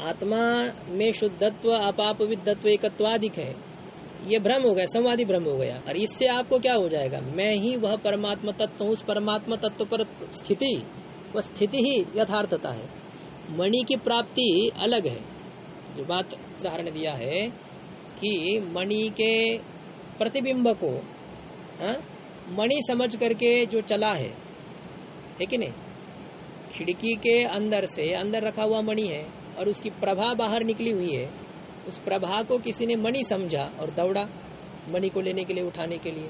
S3: आत्मा में शुद्धत्व अपाप विद्धत्व एकत्वाधिक है। ये भ्रम हो गया संवादी भ्रम हो गया। और इससे आपको क्या हो जाएगा? मैं ही वह परमात्मा तत्व हूँ उस परमात्मा तत्व पर स्थिति वह स्थिति ही यथार्थता है। मणि की प्राप्ति अलग है। जो बात उदाहरण दिया है कि मणि के प्रतिबिंब को हाँ, मणि समझ करके जो चला है है कि नहीं? खिड़की के अंदर से अंदर रखा हुआ मणि है और उसकी प्रभा बाहर निकली हुई है उस प्रभा को किसी ने मणि समझा और दौड़ा मणि को लेने के लिए उठाने के लिए।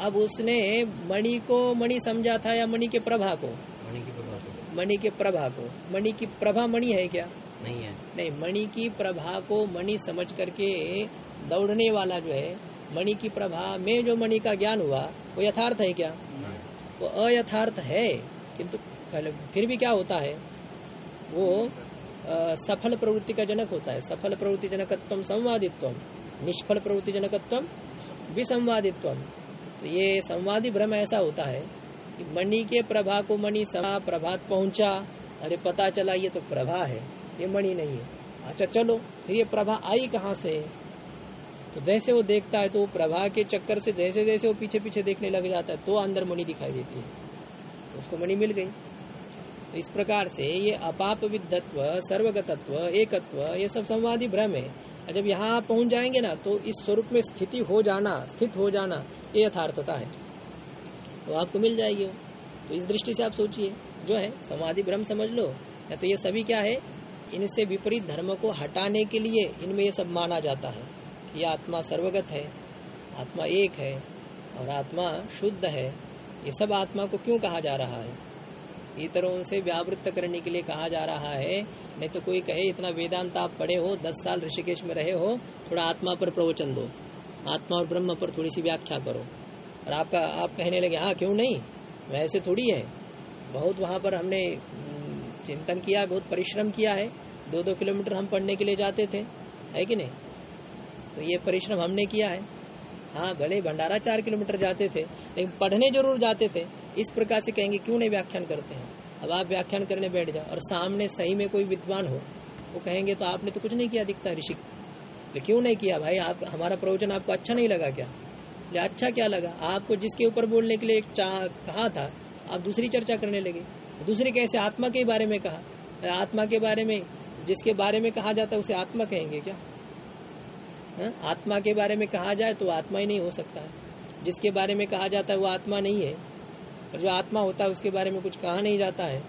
S3: अब उसने मणि को मणि समझा था या मणि के प्रभा को?
S2: मणि की प्रभा को।
S3: मणि के प्रभा को। मणि की प्रभा मणि है क्या?
S2: नहीं है।
S3: नहीं मणि की प्रभा को मणि समझ करके दौड़ने वाला जो है मणि की प्रभा में जो मणि का ज्ञान हुआ वो यथार्थ है क्या? वो अयथार्थ है। किंतु फिर भी क्या होता है? वो अ, सफल प्रवृत्ति का जनक होता है। सफल प्रवृत्ति जनकत्व संवादित्व। निष्फल प्रवृत्ति जनकत्व विसंवादित्व। तो ये संवादी भ्रम ऐसा होता है कि मणि के प्रभा को मणि समा प्रभात पहुँचा अरे पता चला ये तो प्रभा है ये मणि नहीं है। अच्छा चलो फिर ये प्रभा आई कहाँ से? तो जैसे वो देखता है तो वो प्रभा के चक्कर से जैसे जैसे वो पीछे पीछे देखने लग जाता है तो अंदर मणि दिखाई देती है। तो उसको मणि मिल गई। तो इस प्रकार से ये अपाप विद्धत्व सर्वगतत्व, एकत्व, ये सब संवादी भ्रम है। जब यहाँ पहुँच जाएँगे ना तो इस स्वरूप में स्थिति हो जाना, स्थित हो जाना, ये यथार्थता है। तो आपको मिल जाएगी। तो इस दृष्टि से आप सोचिए, जो है समाधि भ्रम समझ लो। या तो ये सभी क्या है? इनसे विपरीत धर्म को हटाने के लिए इनमें ये सब माना जाता है कि आत्मा सर्वगत है, आत्मा एक है, और आत्मा शुद्ध है। ये सब आत्मा को क्यों कहा जा रहा है? इतरों से व्यावृत्त करने के लिए कहा जा रहा है। नहीं तो कोई कहे, इतना वेदांत आप पढ़े हो, दस साल ऋषिकेश में रहे हो, थोड़ा आत्मा पर प्रवचन दो। आत्मा और ब्रह्म पर थोड़ी सी व्याख्या करो। और आपका, आप कहने लगे हाँ क्यों नहीं? वैसे थोड़ी है। बहुत वहाँ पर हमने चिंतन किया, बहुत परिश्रम किया है। दो दो किलोमीटर हम पढ़ने के लिए जाते थे। है कि नहीं? तो ये परिश्रम हमने किया है। हाँ भले भंडारा चार किलोमीटर जाते थे, लेकिन पढ़ने ज़रूर जाते थे। इस प्रकार से कहेंगे, क्यों नहीं व्याख्यान करते हैं? अब आप व्याख्यान करने बैठ जाओ, और सामने सही में कोई विद्वान हो, वो कहेंगे तो आपने तो कुछ नहीं किया दिखता, ऋषि। तो क्यों नहीं किया? भाई, आप, हमारा प्रवचन आपको अच्छा नहीं लगा क्या? अच्छा क्या लगा? आपको जिसके ऊपर बोलने के लिए कहा था, आप दूसरी चर्चा करने लगे। दूसरे कैसे? आत्मा के बारे में कहा। आत्मा के बारे में, जिसके बारे में कहा जाता है, उसे आत्मा कहेंगे क्या? हाँ? आत्मा के बारे में कहा जाए तो आत्मा ही नहीं हो सकता। है जिसके बारे में कहा जाता है वो आत्मा नहीं है। और जो आत्मा होता है, उसके बारे में कुछ कहा नहीं जाता है।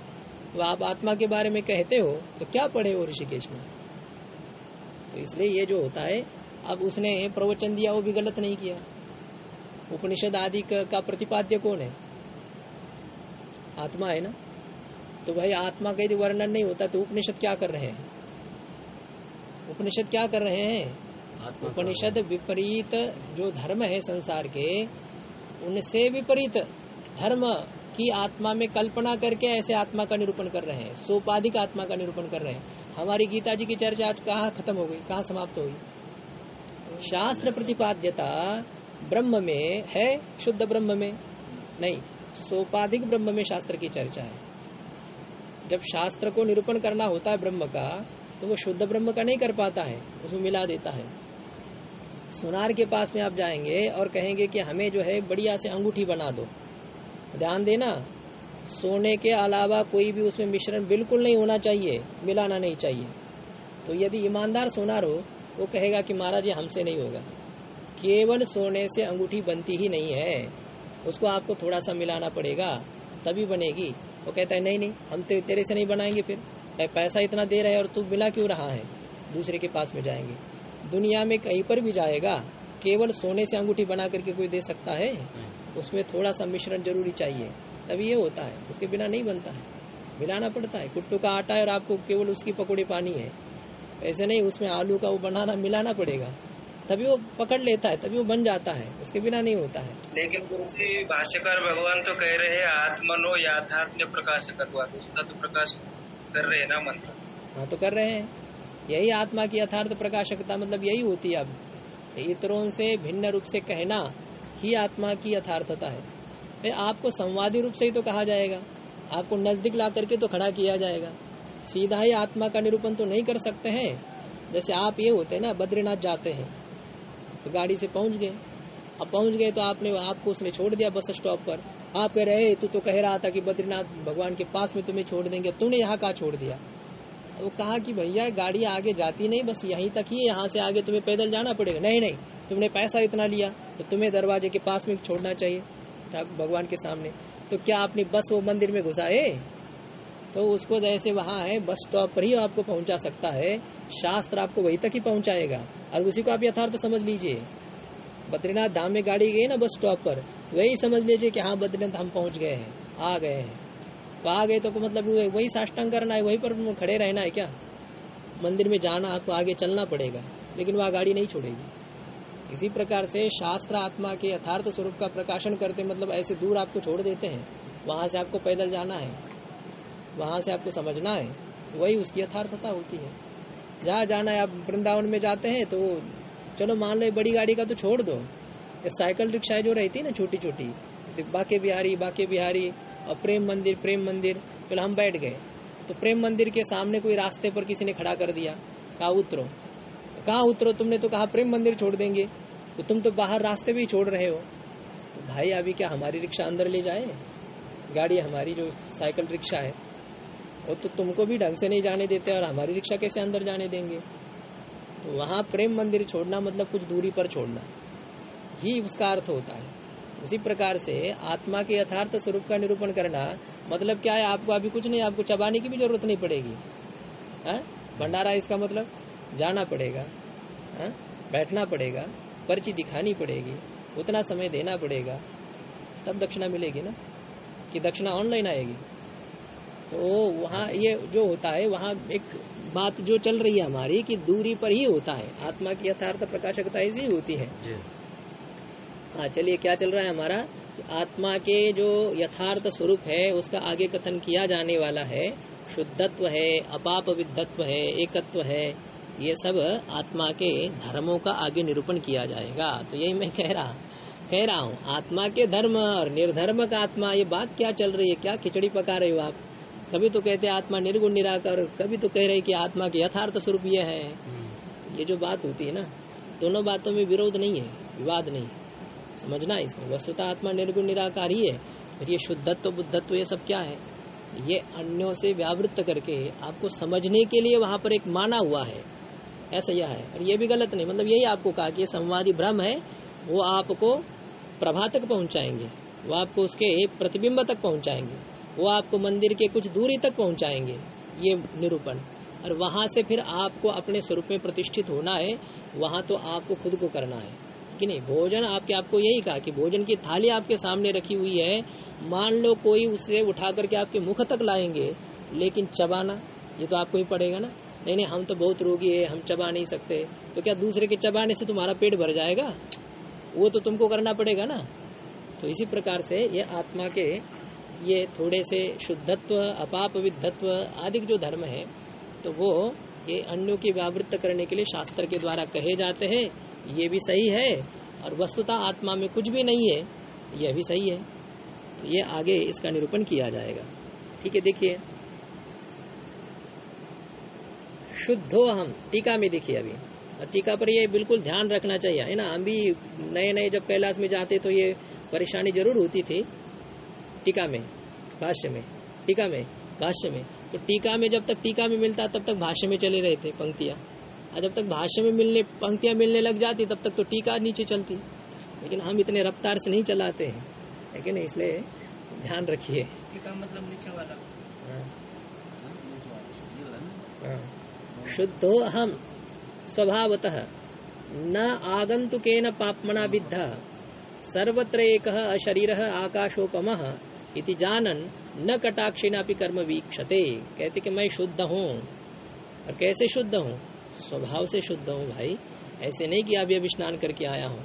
S3: तो आप आत्मा के बारे में कहते हो तो क्या पढ़े हो ऋषिकेश में? तो इसलिए ये जो होता है, अब उसने प्रवचन दिया, वो भी गलत नहीं किया। उपनिषद आदि का प्रतिपाद्य कौन है? आत्मा है ना? तो भाई आत्मा का यदि वर्णन नहीं होता तो उपनिषद क्या कर रहे हैं? उपनिषद क्या कर रहे हैं? उपनिषद विपरीत जो धर्म है संसार के उनसे विपरीत धर्म की आत्मा में कल्पना करके ऐसे आत्मा का निरूपण कर रहे हैं सोपाधिक आत्मा का निरूपण कर रहे हैं। हमारी गीता जी की चर्चा आज कहाँ खत्म हो गई कहाँ समाप्त हो गई? शास्त्र प्रतिपाद्यता ब्रह्म में है शुद्ध ब्रह्म में? नहीं सोपाधिक ब्रह्म में शास्त्र की चर्चा है। जब शास्त्र को निरूपण करना होता है ब्रह्म का तो वो शुद्ध ब्रह्म का नहीं कर पाता है उसमें मिला देता है। सुनार के पास में आप जाएँगे और कहेंगे कि हमें जो है बढ़िया से अंगूठी बना दो। ध्यान देना सोने के अलावा कोई भी उसमें मिश्रण बिल्कुल नहीं होना चाहिए मिलाना नहीं चाहिए। तो यदि ईमानदार सोनार हो वो कहेगा कि महाराज ये हमसे नहीं होगा। केवल सोने से अंगूठी बनती ही नहीं है उसको आपको थोड़ा सा मिलाना पड़ेगा तभी बनेगी। वो कहता है नहीं नहीं हम ते, तेरे से नहीं बनाएँगे फिर। पैसा इतना दे रहे और तू मिला क्यों रहा है? दूसरे के पास में जाएँगे। दुनिया में कहीं पर भी जाएगा केवल सोने से अंगूठी बना करके कोई दे सकता है? उसमें थोड़ा सा मिश्रण ज़रूरी चाहिए तभी ये होता है। उसके बिना नहीं बनता है। मिलाना पड़ता है। कुट्टू का आटा है और आपको केवल उसकी पकौड़ी पानी है। ऐसे नहीं उसमें आलू का वो बनाना मिलाना पड़ेगा। तभी वो पकड़ लेता है तभी वो बन जाता है। उसके बिना नहीं होता है।
S4: लेकिन भाष्यकार भगवान तो कह रहे हैं आत्मनो याथात्म्य प्रकाश करवा तो प्रकाश कर रहे हैं ना मंत्र?
S3: हाँ तो कर रहे हैं। यही आत्मा की यथार्थ प्रकाशकता मतलब यही होती है अब। इतरों से भिन्न रूप से कहना ही आत्मा की यथार्थता है। आपको संवादी रूप से ही तो कहा जाएगा। आपको नज़दीक ला करके तो खड़ा किया जाएगा। सीधा ही आत्मा का निरूपण तो नहीं कर सकते हैं। जैसे आप ये होते हैं ना, बद्रीनाथ जाते हैं तो गाड़ी से पहुँच गए। अब पहुँच गए तो आपने, आपको उसने छोड़ दिया बस स्टॉप पर। आप कह रहे तू तो कह रहा था कि बद्रीनाथ भगवान के पास में तुम्हें छोड़ देंगे। तुमने यहाँ कहा छोड़ दिया? वो कहा कि भैया, गाड़ी आगे जाती नहीं, बस यहीं तक ही, यहाँ से आगे तुम्हें पैदल जाना पड़ेगा। नहीं नहीं, तुमने पैसा इतना लिया तो तुम्हें दरवाजे के पास में छोड़ना चाहिए भगवान के सामने। तो क्या आपने बस वो मंदिर में घुसाए तो उसको जैसे वहाँ है, बस स्टॉप पर ही आपको पहुँचा सकता है, शास्त्र आपको वहीं तक ही पहुंचाएगा। और उसी को आप यथार्थ समझ लीजिए। बद्रीनाथ धाम में गाड़ी गई ना बस स्टॉप पर, वही समझ लीजिए कि हाँ बद्रीनाथ हम पहुँच गए हैं, आ गए हैं। तो गए तो मतलब वही साष्टांग करना है, वहीं पर खड़े रहना है क्या? मंदिर में जाना, आपको आगे चलना पड़ेगा, लेकिन वह गाड़ी नहीं छोड़ेगी। इसी प्रकार से शास्त्र आत्मा के यथार्थ स्वरूप का प्रकाशन करते मतलब ऐसे दूर आपको छोड़ देते हैं, वहाँ से आपको पैदल जाना है, वहाँ से आपको समझना है, वही उसकी यथार्थता होती है। जहाँ जाना है, आप वृंदावन में जाते हैं तो चलो मान लो बड़ी गाड़ी का तो छोड़ दो साइकिल रिक्शाएँ जो रहती है ना छोटी छोटी तो बाके बिहारी बाके बिहारी और प्रेम मंदिर प्रेम मंदिर पहले हम बैठ गए। तो प्रेम मंदिर के सामने कोई रास्ते पर किसी ने खड़ा कर दिया, कहा, उतरो। कहा, उतरो, तुमने तो कहा प्रेम मंदिर छोड़ देंगे। तो तुम तो बाहर रास्ते भी छोड़ रहे हो। तो भाई, अभी क्या हमारी रिक्शा अंदर ले जाए? गाड़ी हमारी जो साइकिल रिक्शा है, वो तो तुमको भी ढंग से नहीं जाने देते और हमारी रिक्शा कैसे अंदर जाने देंगे? तो वहाँ प्रेम मंदिर छोड़ना मतलब कुछ दूरी पर छोड़ना। ही उसका अर्थ होता है। उसी प्रकार से आत्मा के यथार्थ स्वरूप का निरूपण करना मतलब क्या है? आपको अभी कुछ नहीं, आपको चबाने की भी ज़रूरत नहीं पड़ेगी। हाँ? भंडारा इसका मतलब? जाना पड़ेगा। हा? बैठना पड़ेगा। पर्ची दिखानी पड़ेगी। उतना समय देना पड़ेगा। तब दक्षिणा मिलेगी ना? कि दक्षिणा ऑनलाइन आएगी। तो वहाँ ये जो होता है, वहाँ एक बात जो चल रही है हमारी कि दूरी पर ही होता है। आत्मा की यथार्थ प्रकाशकता ऐसी होती है। हाँ चलिए क्या चल रहा है हमारा? आत्मा के जो यथार्थ स्वरूप है उसका आगे कथन किया जाने वाला है। शुद्धत्व है अपाप विद्धत्व है एकत्व है ये सब आत्मा के धर्मों का आगे निरूपण किया जाएगा। तो यही मैं कह रहा कह रहा हूँ आत्मा के धर्म और निर्धर्म का आत्मा ये बात क्या चल रही है? क्या खिचड़ी पका रहे हो आप? कभी तो कहते आत्मा निर्गुण निराकर कभी तो कह रहे कि आत्मा के यथार्थ स्वरूप ये है। ये जो बात होती है ना दोनों बातों में विरोध नहीं है विवाद नहीं है। समझना इसमें वस्तुता आत्मा निर्गुण, निराकार ही। है फिर ये शुद्धत्व, बुद्धत्व, ये सब क्या है? ये अन्यों से व्यावृत्त करके आपको समझने के लिए वहाँ पर एक माना हुआ है। ऐसा यह है। और ये भी गलत नहीं मतलब यही आपको कहा कि ये संवादी भ्रम है, वो आपको प्रभा तक पहुंचाएँगे। वो आपको उसके प्रतिबिंब तक पहुंचाएँगे। वो आपको मंदिर के कुछ दूरी तक पहुंचाएँगे, ये निरूपण। और वहाँ से फिर आपको अपने स्वरूप में प्रतिष्ठित होना है, वहाँ तो आपको खुद को करना है। कि नहीं, भोजन आपके, आपको यही कहा कि भोजन की थाली आपके सामने रखी हुई है, मान लो कोई उसे उठा करके आपके मुख तक लाएँगे, लेकिन चबाना, ये तो आपको ही पड़ेगा ना? नहीं नहीं, हम तो बहुत रोगी है, हम चबा नहीं सकते। तो क्या दूसरे के चबाने से तुम्हारा पेट भर जाएगा? वो तो तुमको करना पड़ेगा ना? तो इसी प्रकार से ये आत्मा के, ये थोड़े से शुद्धत्व अपाप विद्धत्व आदि जो धर्म है तो वो ये अन्यों की व्यावृत्त करने के लिए शास्त्र के द्वारा कहे जाते हैं। ये भी सही है और वस्तुता आत्मा में कुछ भी नहीं है, यह भी सही है। तो ये आगे इसका निरूपण किया जाएगा। ठीक है, देखिए। शुद्धो हम टीका में देखिए अभी। और टीका पर ये बिल्कुल ध्यान रखना चाहिए, है ना? हम भी नए नए जब कैलाश में जाते तो ये परेशानी ज़रूर होती थी टीका में, भाष्य में, टीका में, भाष्य में। तो टीका में जब तक टीका में मिलता, तब तक भाष्य में चले रहे थे पंक्तियाँ। और जब तक भाष्य में मिलने पंक्तियाँ मिलने लग जाती तब तक तो टीका नीचे चलती। लेकिन हम इतने रफ्तार से नहीं चलाते हैं। लेकिन इसलिए ध्यान रखिए।
S1: टीका मतलब नीचे वाला।
S3: हाँ। हाँ। शुद्धो हम स्वभावतः। न आगंतुकेन पापमना विद्ध। सर्वत्र एक अशरीर आकाशोपम इति जानन न कटाक्षिना कर्म वीक्षते। कहते कि मैं शुद्ध हूँ। और कैसे शुद्ध हूँ? स्वभाव से शुद्ध हूँ भाई। ऐसे नहीं कि अभी अभी स्नान करके आया हूँ।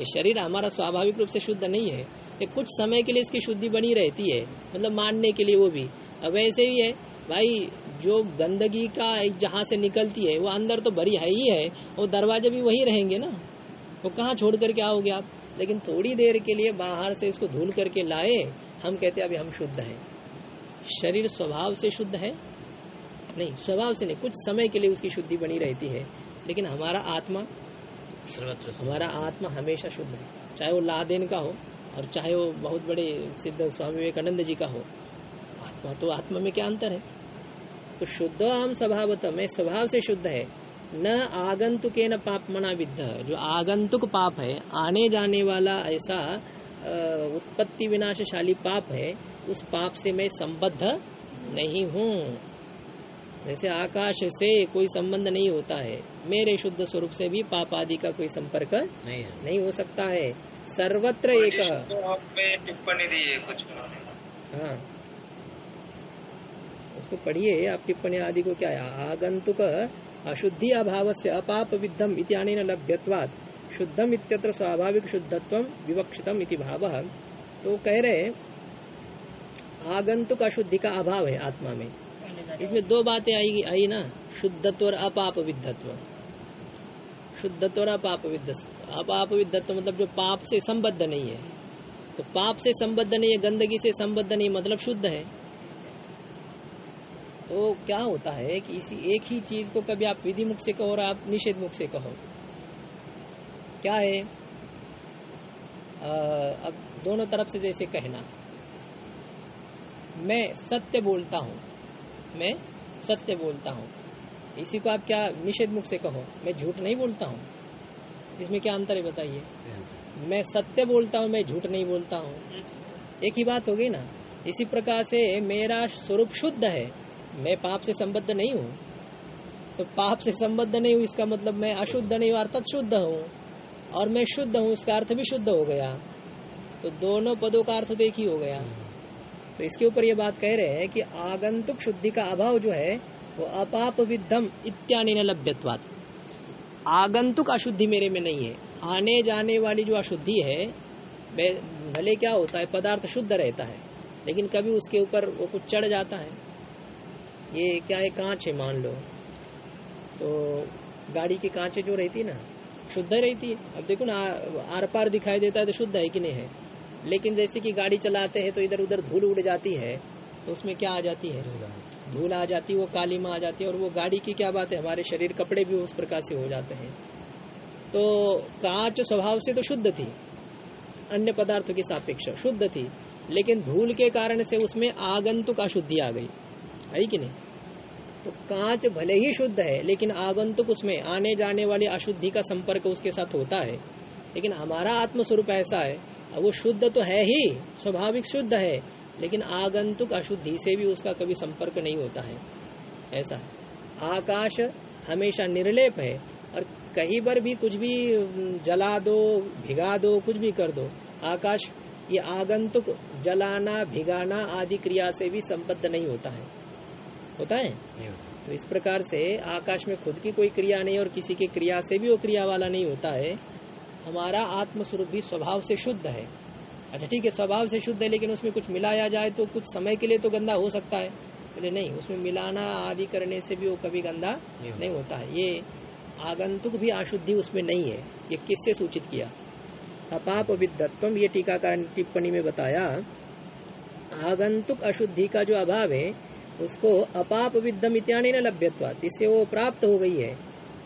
S3: ये शरीर हमारा स्वाभाविक रूप से शुद्ध नहीं है। ये कुछ समय के लिए इसकी शुद्धि बनी रहती है। मतलब मानने के लिए वो भी। अब ऐसे ही है, भाई, जो गंदगी का जहाँ से निकलती है, वो अंदर तो भरी है ही है। वो दरवाजे भी वही रहेंगे ना। वो कहाँ छोड़ करके आओगे आप? लेकिन थोड़ी देर के लिए बाहर से इसको धूल करके लाए, हम कहते हैं अभी हम शुद्ध हैं। शरीर स्वभाव से शुद्ध है नहीं स्वभाव से नहीं कुछ समय के लिए उसकी शुद्धि बनी रहती है लेकिन हमारा आत्मा
S2: सर्वत्र
S3: हमारा आत्मा हमेशा शुद्ध है। चाहे वो लादेन का हो और चाहे वो बहुत बड़े सिद्ध स्वामी विवेकानंद जी का हो आत्मा तो आत्मा में क्या अंतर है? तो शुद्ध हम स्वभावत में स्वभाव से शुद्ध है। न आगंतुक न पाप मना विद्ध। जो आगंतुक पाप है आने जाने वाला ऐसा उत्पत्ति विनाशशाली पाप है उस पाप से मैं संबद्ध नहीं हूँ। जैसे आकाश से कोई संबंध नहीं होता है मेरे शुद्ध स्वरूप से भी पाप आदि का कोई संपर्क
S2: नहीं
S3: नहीं हो सकता है। सर्वत्र एक
S4: तो टिप्पणी दी है कुछ
S3: हाँ। उसको पढ़िए आप टिप्पणी आदि को क्या है? आगंतुक अशुद्धि अभाव से अपाप विद्धम इत्यानि न लभ्यत्वात्। शुद्धम इत्यत्र स्वाभाविक शुद्धत्व विवक्षितम इति भाव। तो कह रहे आगंतुक अशुद्धि का अभाव है आत्मा में। इसमें दो बातें आई आई ना शुद्धत्व और अपाप विद्धत्व शुद्धत्व और अपाप विद्ध अपाप विद्धत्व मतलब जो पाप से संबद्ध नहीं है। तो पाप से संबद्ध नहीं है गंदगी से संबद्ध नहीं मतलब शुद्ध है। तो क्या होता है कि इसी एक ही चीज़ को कभी आप विधि मुख से कहो और आप निषेध मुख से कहो। क्या है? अ, अब दोनों तरफ़ से जैसे कहना। मैं सत्य बोलता हूँ मैं सत्य बोलता हूँ। इसी को आप क्या निषेध मुख से कहो? मैं झूठ नहीं बोलता हूँ? इसमें क्या अंतर है बताइए? मैं सत्य बोलता हूँ, मैं झूठ नहीं बोलता हूँ? एक ही बात हो गई ना? इसी प्रकार से मेरा स्वरूप शुद्ध है। मैं पाप से संबद्ध नहीं हूँ। तो पाप से संबद्ध नहीं हूँ, इसका मतलब मैं अशुद्ध नहीं हूँ, अर्थात शुद्ध हूँ। और मैं शुद्ध हूँ, इसका अर्थ भी शुद्ध हो गया। तो दोनों पदों का अर्थ तो एक ही हो गया। तो इसके ऊपर ये बात कह रहे हैं कि आगंतुक शुद्धि का अभाव जो है, वो अपाप विद्धम इत्यादि न लभ्यत्वात्। आगंतुक अशुद्धि मेरे में नहीं है। आने जाने वाली जो अशुद्धि है भले क्या होता है, पदार्थ शुद्ध रहता है, लेकिन कभी उसके ऊपर वो कुछ चढ़ जाता है। ये क्या है, कांच है, मान लो। तो गाड़ी की कांचें जो रहती है ना, शुद्ध रहती है। अब देखो ना, आर पार दिखाई देता है तो शुद्ध है कि नहीं है? लेकिन जैसे कि गाड़ी चलाते हैं तो इधर उधर धूल उड़ जाती है तो उसमें क्या आ जाती है? धूल आ जाती है वो काली में आ जाती है और वो गाड़ी की क्या बात है? हमारे शरीर कपड़े भी उस प्रकार से हो जाते हैं। तो कांच स्वभाव से तो शुद्ध थी, अन्य पदार्थों के सापेक्ष शुद्ध थी, लेकिन धूल के कारण से उसमें आगंतुक अशुद्धि आ गई। है कि नहीं? तो कांच भले ही शुद्ध है, लेकिन आगंतुक उसमें आने जाने वाली अशुद्धि का संपर्क उसके साथ होता है। लेकिन हमारा आत्मस्वरूप ऐसा है वो शुद्ध तो है ही स्वाभाविक शुद्ध है लेकिन आगंतुक अशुद्धि से भी उसका कभी संपर्क नहीं होता है। ऐसा। आकाश हमेशा निर्लेप है और कहीं पर भी कुछ भी जला दो भिगा दो कुछ भी कर दो आकाश ये आगंतुक जलाना भिगाना आदि क्रिया से भी संबद्ध नहीं होता है। होता है? तो इस प्रकार से आकाश में खुद की कोई क्रिया नहीं और किसी की क्रिया से भी वो क्रिया वाला नहीं होता है। हमारा आत्म स्वरूप भी स्वभाव से शुद्ध है। अच्छा ठीक है स्वभाव से शुद्ध है लेकिन उसमें कुछ मिलाया जाए तो कुछ समय के लिए तो गंदा हो सकता है। बोले नहीं उसमें मिलाना आदि करने से भी वो कभी गंदा
S2: नहीं होता।
S3: नहीं होता है। ये आगंतुक भी अशुद्धि उसमें नहीं है। ये किससे सूचित किया? अपाप विद्वत्व ये टीकाकार टिप्पणी में बताया आगंतुक अशुद्धि का जो अभाव है उसको अपाप विद्धम इत्यादि न लभ्यत्वात् इससे वो प्राप्त हो गई है।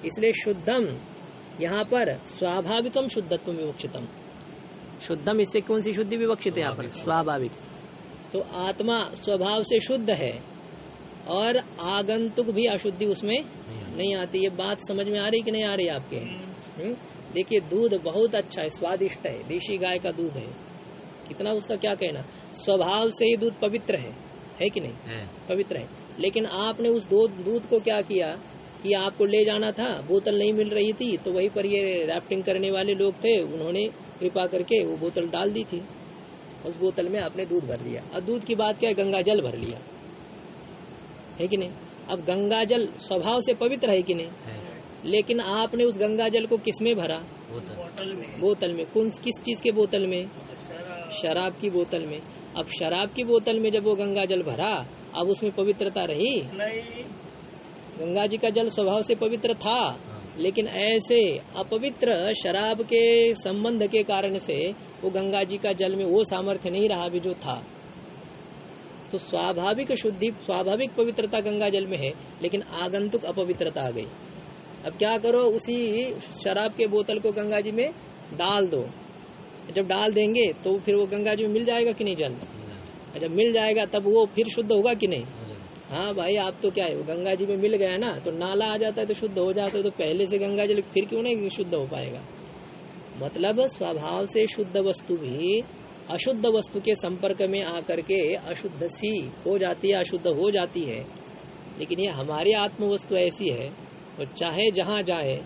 S3: इसलिए शुद्धम यहाँ पर स्वाभाविकम शुद्धत्व विवक्षितम। शुद्धम इससे कौन सी शुद्धि विवक्षित है यहाँ पर? स्वाभाविक। तो आत्मा स्वभाव से शुद्ध है और आगंतुक भी अशुद्धि उसमें नहीं आती। ये बात समझ में आ रही कि नहीं आ रही आपके? हम्म? देखिए दूध बहुत अच्छा है स्वादिष्ट है देशी गाय का दूध है। कितना उसका क्या कहना? स्वभाव से ही दूध पवित्र है। है कि नहीं?
S2: है।
S3: पवित्र है। लेकिन आपने उस दूध दूध को क्या किया? कि आपको ले जाना था बोतल नहीं मिल रही थी तो वहीं पर ये राफ्टिंग करने वाले लोग थे उन्होंने कृपा करके वो बोतल डाल दी थी। उस बोतल में आपने दूध भर लिया। अब दूध की बात क्या है? गंगा जल भर लिया। है कि नहीं? अब गंगा जल स्वभाव से पवित्र है कि नहीं? लेकिन आपने उस गंगा जल को किसमें भरा?
S1: बोतल में।
S3: बोतल में। कौन किस चीज़ के बोतल में?
S1: शराब।
S3: शराब की बोतल में। अब शराब की बोतल में जब वो गंगा जल भरा अब उसमें पवित्रता रही?
S1: नहीं।
S3: गंगा जी का जल स्वभाव से पवित्र था लेकिन ऐसे अपवित्र शराब के संबंध के कारण से वो गंगा जी का जल में वो सामर्थ्य नहीं रहा भी जो था। तो स्वाभाविक शुद्धि स्वाभाविक पवित्रता गंगा जल में है लेकिन आगंतुक अपवित्रता आ गई। अब क्या करो उसी शराब के बोतल को गंगा जी में डाल दो। जब डाल देंगे तो फिर वो गंगा जी में मिल जाएगा कि नहीं जल? जब मिल जाएगा तब वो फिर शुद्ध होगा कि नहीं? हाँ भाई आप तो क्या है वो गंगा जी में मिल गया ना तो नाला आ जाता है तो शुद्ध हो जाता है तो पहले से गंगा जल फिर क्यों नहीं शुद्ध हो पाएगा? मतलब स्वभाव से शुद्ध वस्तु भी अशुद्ध वस्तु के संपर्क में आकर के अशुद्ध सी हो जाती है अशुद्ध हो जाती है। लेकिन ये हमारी आत्म वस्तु ऐसी है तो चाहे जहाँ जाए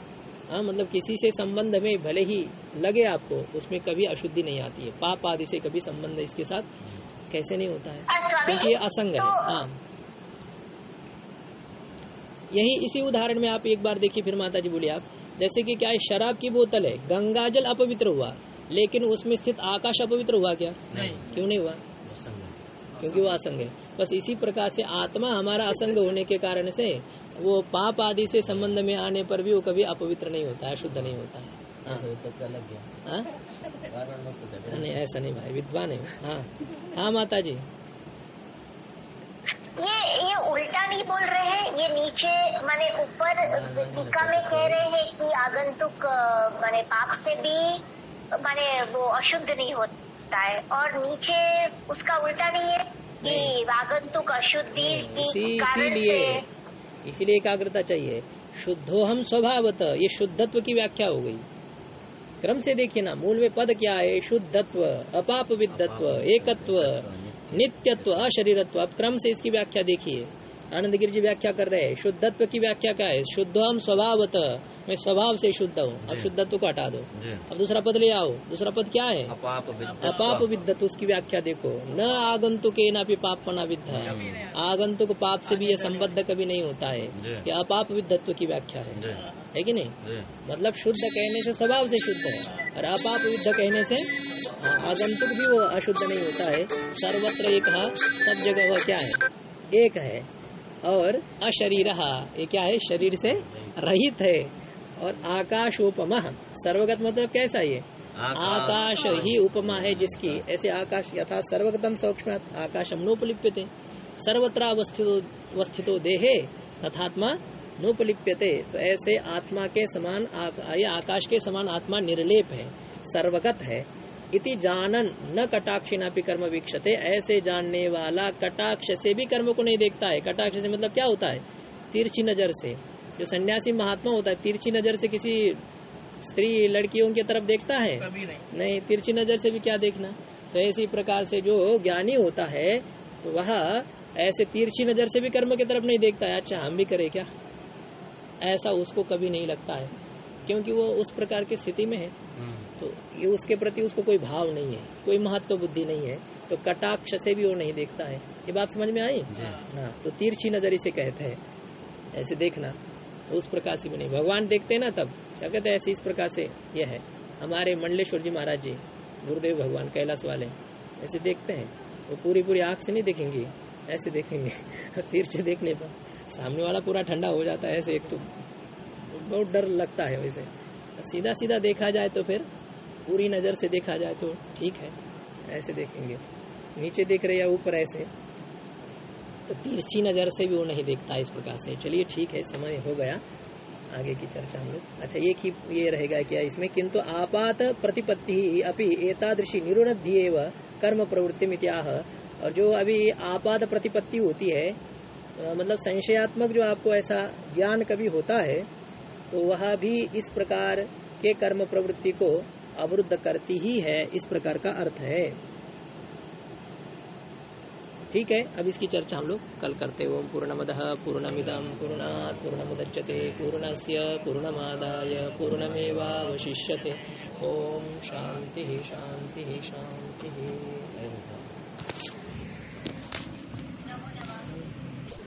S3: हाँ मतलब किसी से संबंध में भले ही लगे आपको उसमें कभी अशुद्धि नहीं आती है। पाप आदि से कभी संबंध इसके साथ? कैसे नहीं होता है? क्योंकि ये असंग है।
S5: तो-
S3: हाँ। यही इसी उदाहरण में आप एक बार देखिए फिर माता जी बोलिए आप जैसे कि क्या है शराब की बोतल है गंगा जल अपवित्र हुआ लेकिन उसमें स्थित आकाश अपवित्र हुआ क्या?
S2: नहीं।
S3: क्यों नहीं हुआ? क्योंकि वो असंग है। बस इसी प्रकार से आत्मा हमारा असंग होने के कारण से वो पाप आदि से संबंध में आने पर भी वो कभी अपवित्र नहीं होता है शुद्ध नहीं होता। है। हाँ।
S2: ऐसा तो
S3: हाँ? नहीं ऐसा नहीं भाई विद्वान है। हाँ। हाँ माता जी
S5: ये ये उल्टा नहीं बोल रहे हैं ये नीचे माने ऊपर टीका में कह रहे हैं कि आगंतुक माने पाप से भी माने वो अशुद्ध नहीं होता है। और नीचे उसका उल्टा नहीं है कि आगंतुक अशुद्धि
S3: इसी
S5: की कारण
S3: इसीलिए इसीलिए एकाग्रता चाहिए। शुद्धो हम स्वभावत ये शुद्धत्व की व्याख्या हो गई। क्रम से देखिए ना मूल में पद क्या है? शुद्धत्व अपाप विद्धत्व एकत्व। नित्यत्व अशरीरत्व। अब क्रम से इसकी व्याख्या देखिए। आनंद गिर जी व्याख्या कर रहे हैं। शुद्धत्व की व्याख्या क्या है? शुद्ध हम स्वभावत। मैं स्वभाव से शुद्ध हूँ। अब शुद्धत्व को हटा दो। अब दूसरा पद ले आओ। दूसरा पद क्या है?
S2: अपाप विद्या
S3: अपाप विद्यत उसकी व्याख्या देखो। न आगंतुक ना भी पाप पना विद्या आगंतुक पाप से भी ये संबद्ध कभी नहीं होता है।
S2: जी।
S3: ये अपाप विद्यत्व की व्याख्या है। है कि नहीं? मतलब शुद्ध कहने से स्वभाव से शुद्ध है। और अपाप युद्ध कहने से आगंतुक भी वो अशुद्ध नहीं होता है। सर्वत्र एक सब जगह वह क्या है? एक है। और अशरीर ये क्या है? शरीर से रहित है। और आकाश उपमा सर्वगत मतलब कैसा ये? आकाश। ही उपमा है जिसकी। ऐसे आकाश यथा सर्वगतम सूक्ष्म आकाश आकाशम नोपलिप्यते। सर्वत्र अवस्थितो अवस्थितो देहे तथात्मा नोपलिप्यते। तो ऐसे आत्मा के समान आ- ये आकाश के समान आत्मा निर्लेप है सर्वगत है। इति जानन न कटाक्षिनापि कर्म वीक्षते। ऐसे जानने वाला कटाक्ष से भी कर्म को नहीं देखता है। कटाक्ष से मतलब क्या होता है? तिरछी नज़र से। जो सन्यासी महात्मा होता है तिरछी नज़र से किसी स्त्री लड़कियों की तरफ़ देखता है?
S1: कभी नहीं।
S3: नहीं तिरछी नज़र से भी क्या देखना? तो ऐसी प्रकार से जो ज्ञानी होता है तो वह ऐसे तिरछी नज़र से भी कर्म की तरफ़ नहीं देखता है। अच्छा हम भी करें क्या? ऐसा उसको कभी नहीं लगता है। क्योंकि वो उस प्रकार की स्थिति में है। तो ये उसके प्रति उसको कोई भाव नहीं है कोई महत्व बुद्धि नहीं है। तो कटाक्ष से भी वो नहीं देखता है। ये बात समझ में आई? हाँ तो तिरछी नज़र इसे कहते हैं। ऐसे देखना। तो उस प्रकार से भी नहीं। भगवान देखते हैं ना तब। क्या कहते हैं? ऐसे इस प्रकार से ये है। हमारे मंडलेश्वर जी महाराज जी गुरुदेव भगवान कैलाश वाले ऐसे देखते हैं। वो पूरी पूरी आँख से नहीं देखेंगे। ऐसे देखेंगे। तीर्थ देखने पर। सामने वाला पूरा ठंडा हो जाता है ऐसे एक तो बहुत डर लगता है वैसे। सीधा सीधा देखा जाए तो फिर पूरी नज़र से देखा जाए तो ठीक है, ऐसे देखेंगे। नीचे देख रहे या ऊपर ऐसे तो तिरछी नज़र से भी वो नहीं देखता इस प्रकार से। चलिए ठीक है, समय हो गया आगे की चर्चा हम लोग अच्छा एक ही ये रहेगा क्या इसमें? किंतु आपात प्रतिपत्ति ही अपि एतादृशी निरुनध्येव कर्म प्रवृत्ति मित्याह और जो अभी आपात प्रतिपत्ति होती है मतलब संशयात्मक जो आपको ऐसा ज्ञान कभी होता है तो वह भी इस प्रकार के कर्म प्रवृत्ति को अवरुद्ध करती ही है, इस प्रकार का अर्थ है। ठीक है, अब इसकी चर्चा हम लोग कल करते ओम पूर्णमद पूर्णमिदम पूर्णात् पूर्णमुदच्यते पूर्णस्य पूर्णमादाय पूर्णमेवावशिष्यते। ओम शांति शांति शांति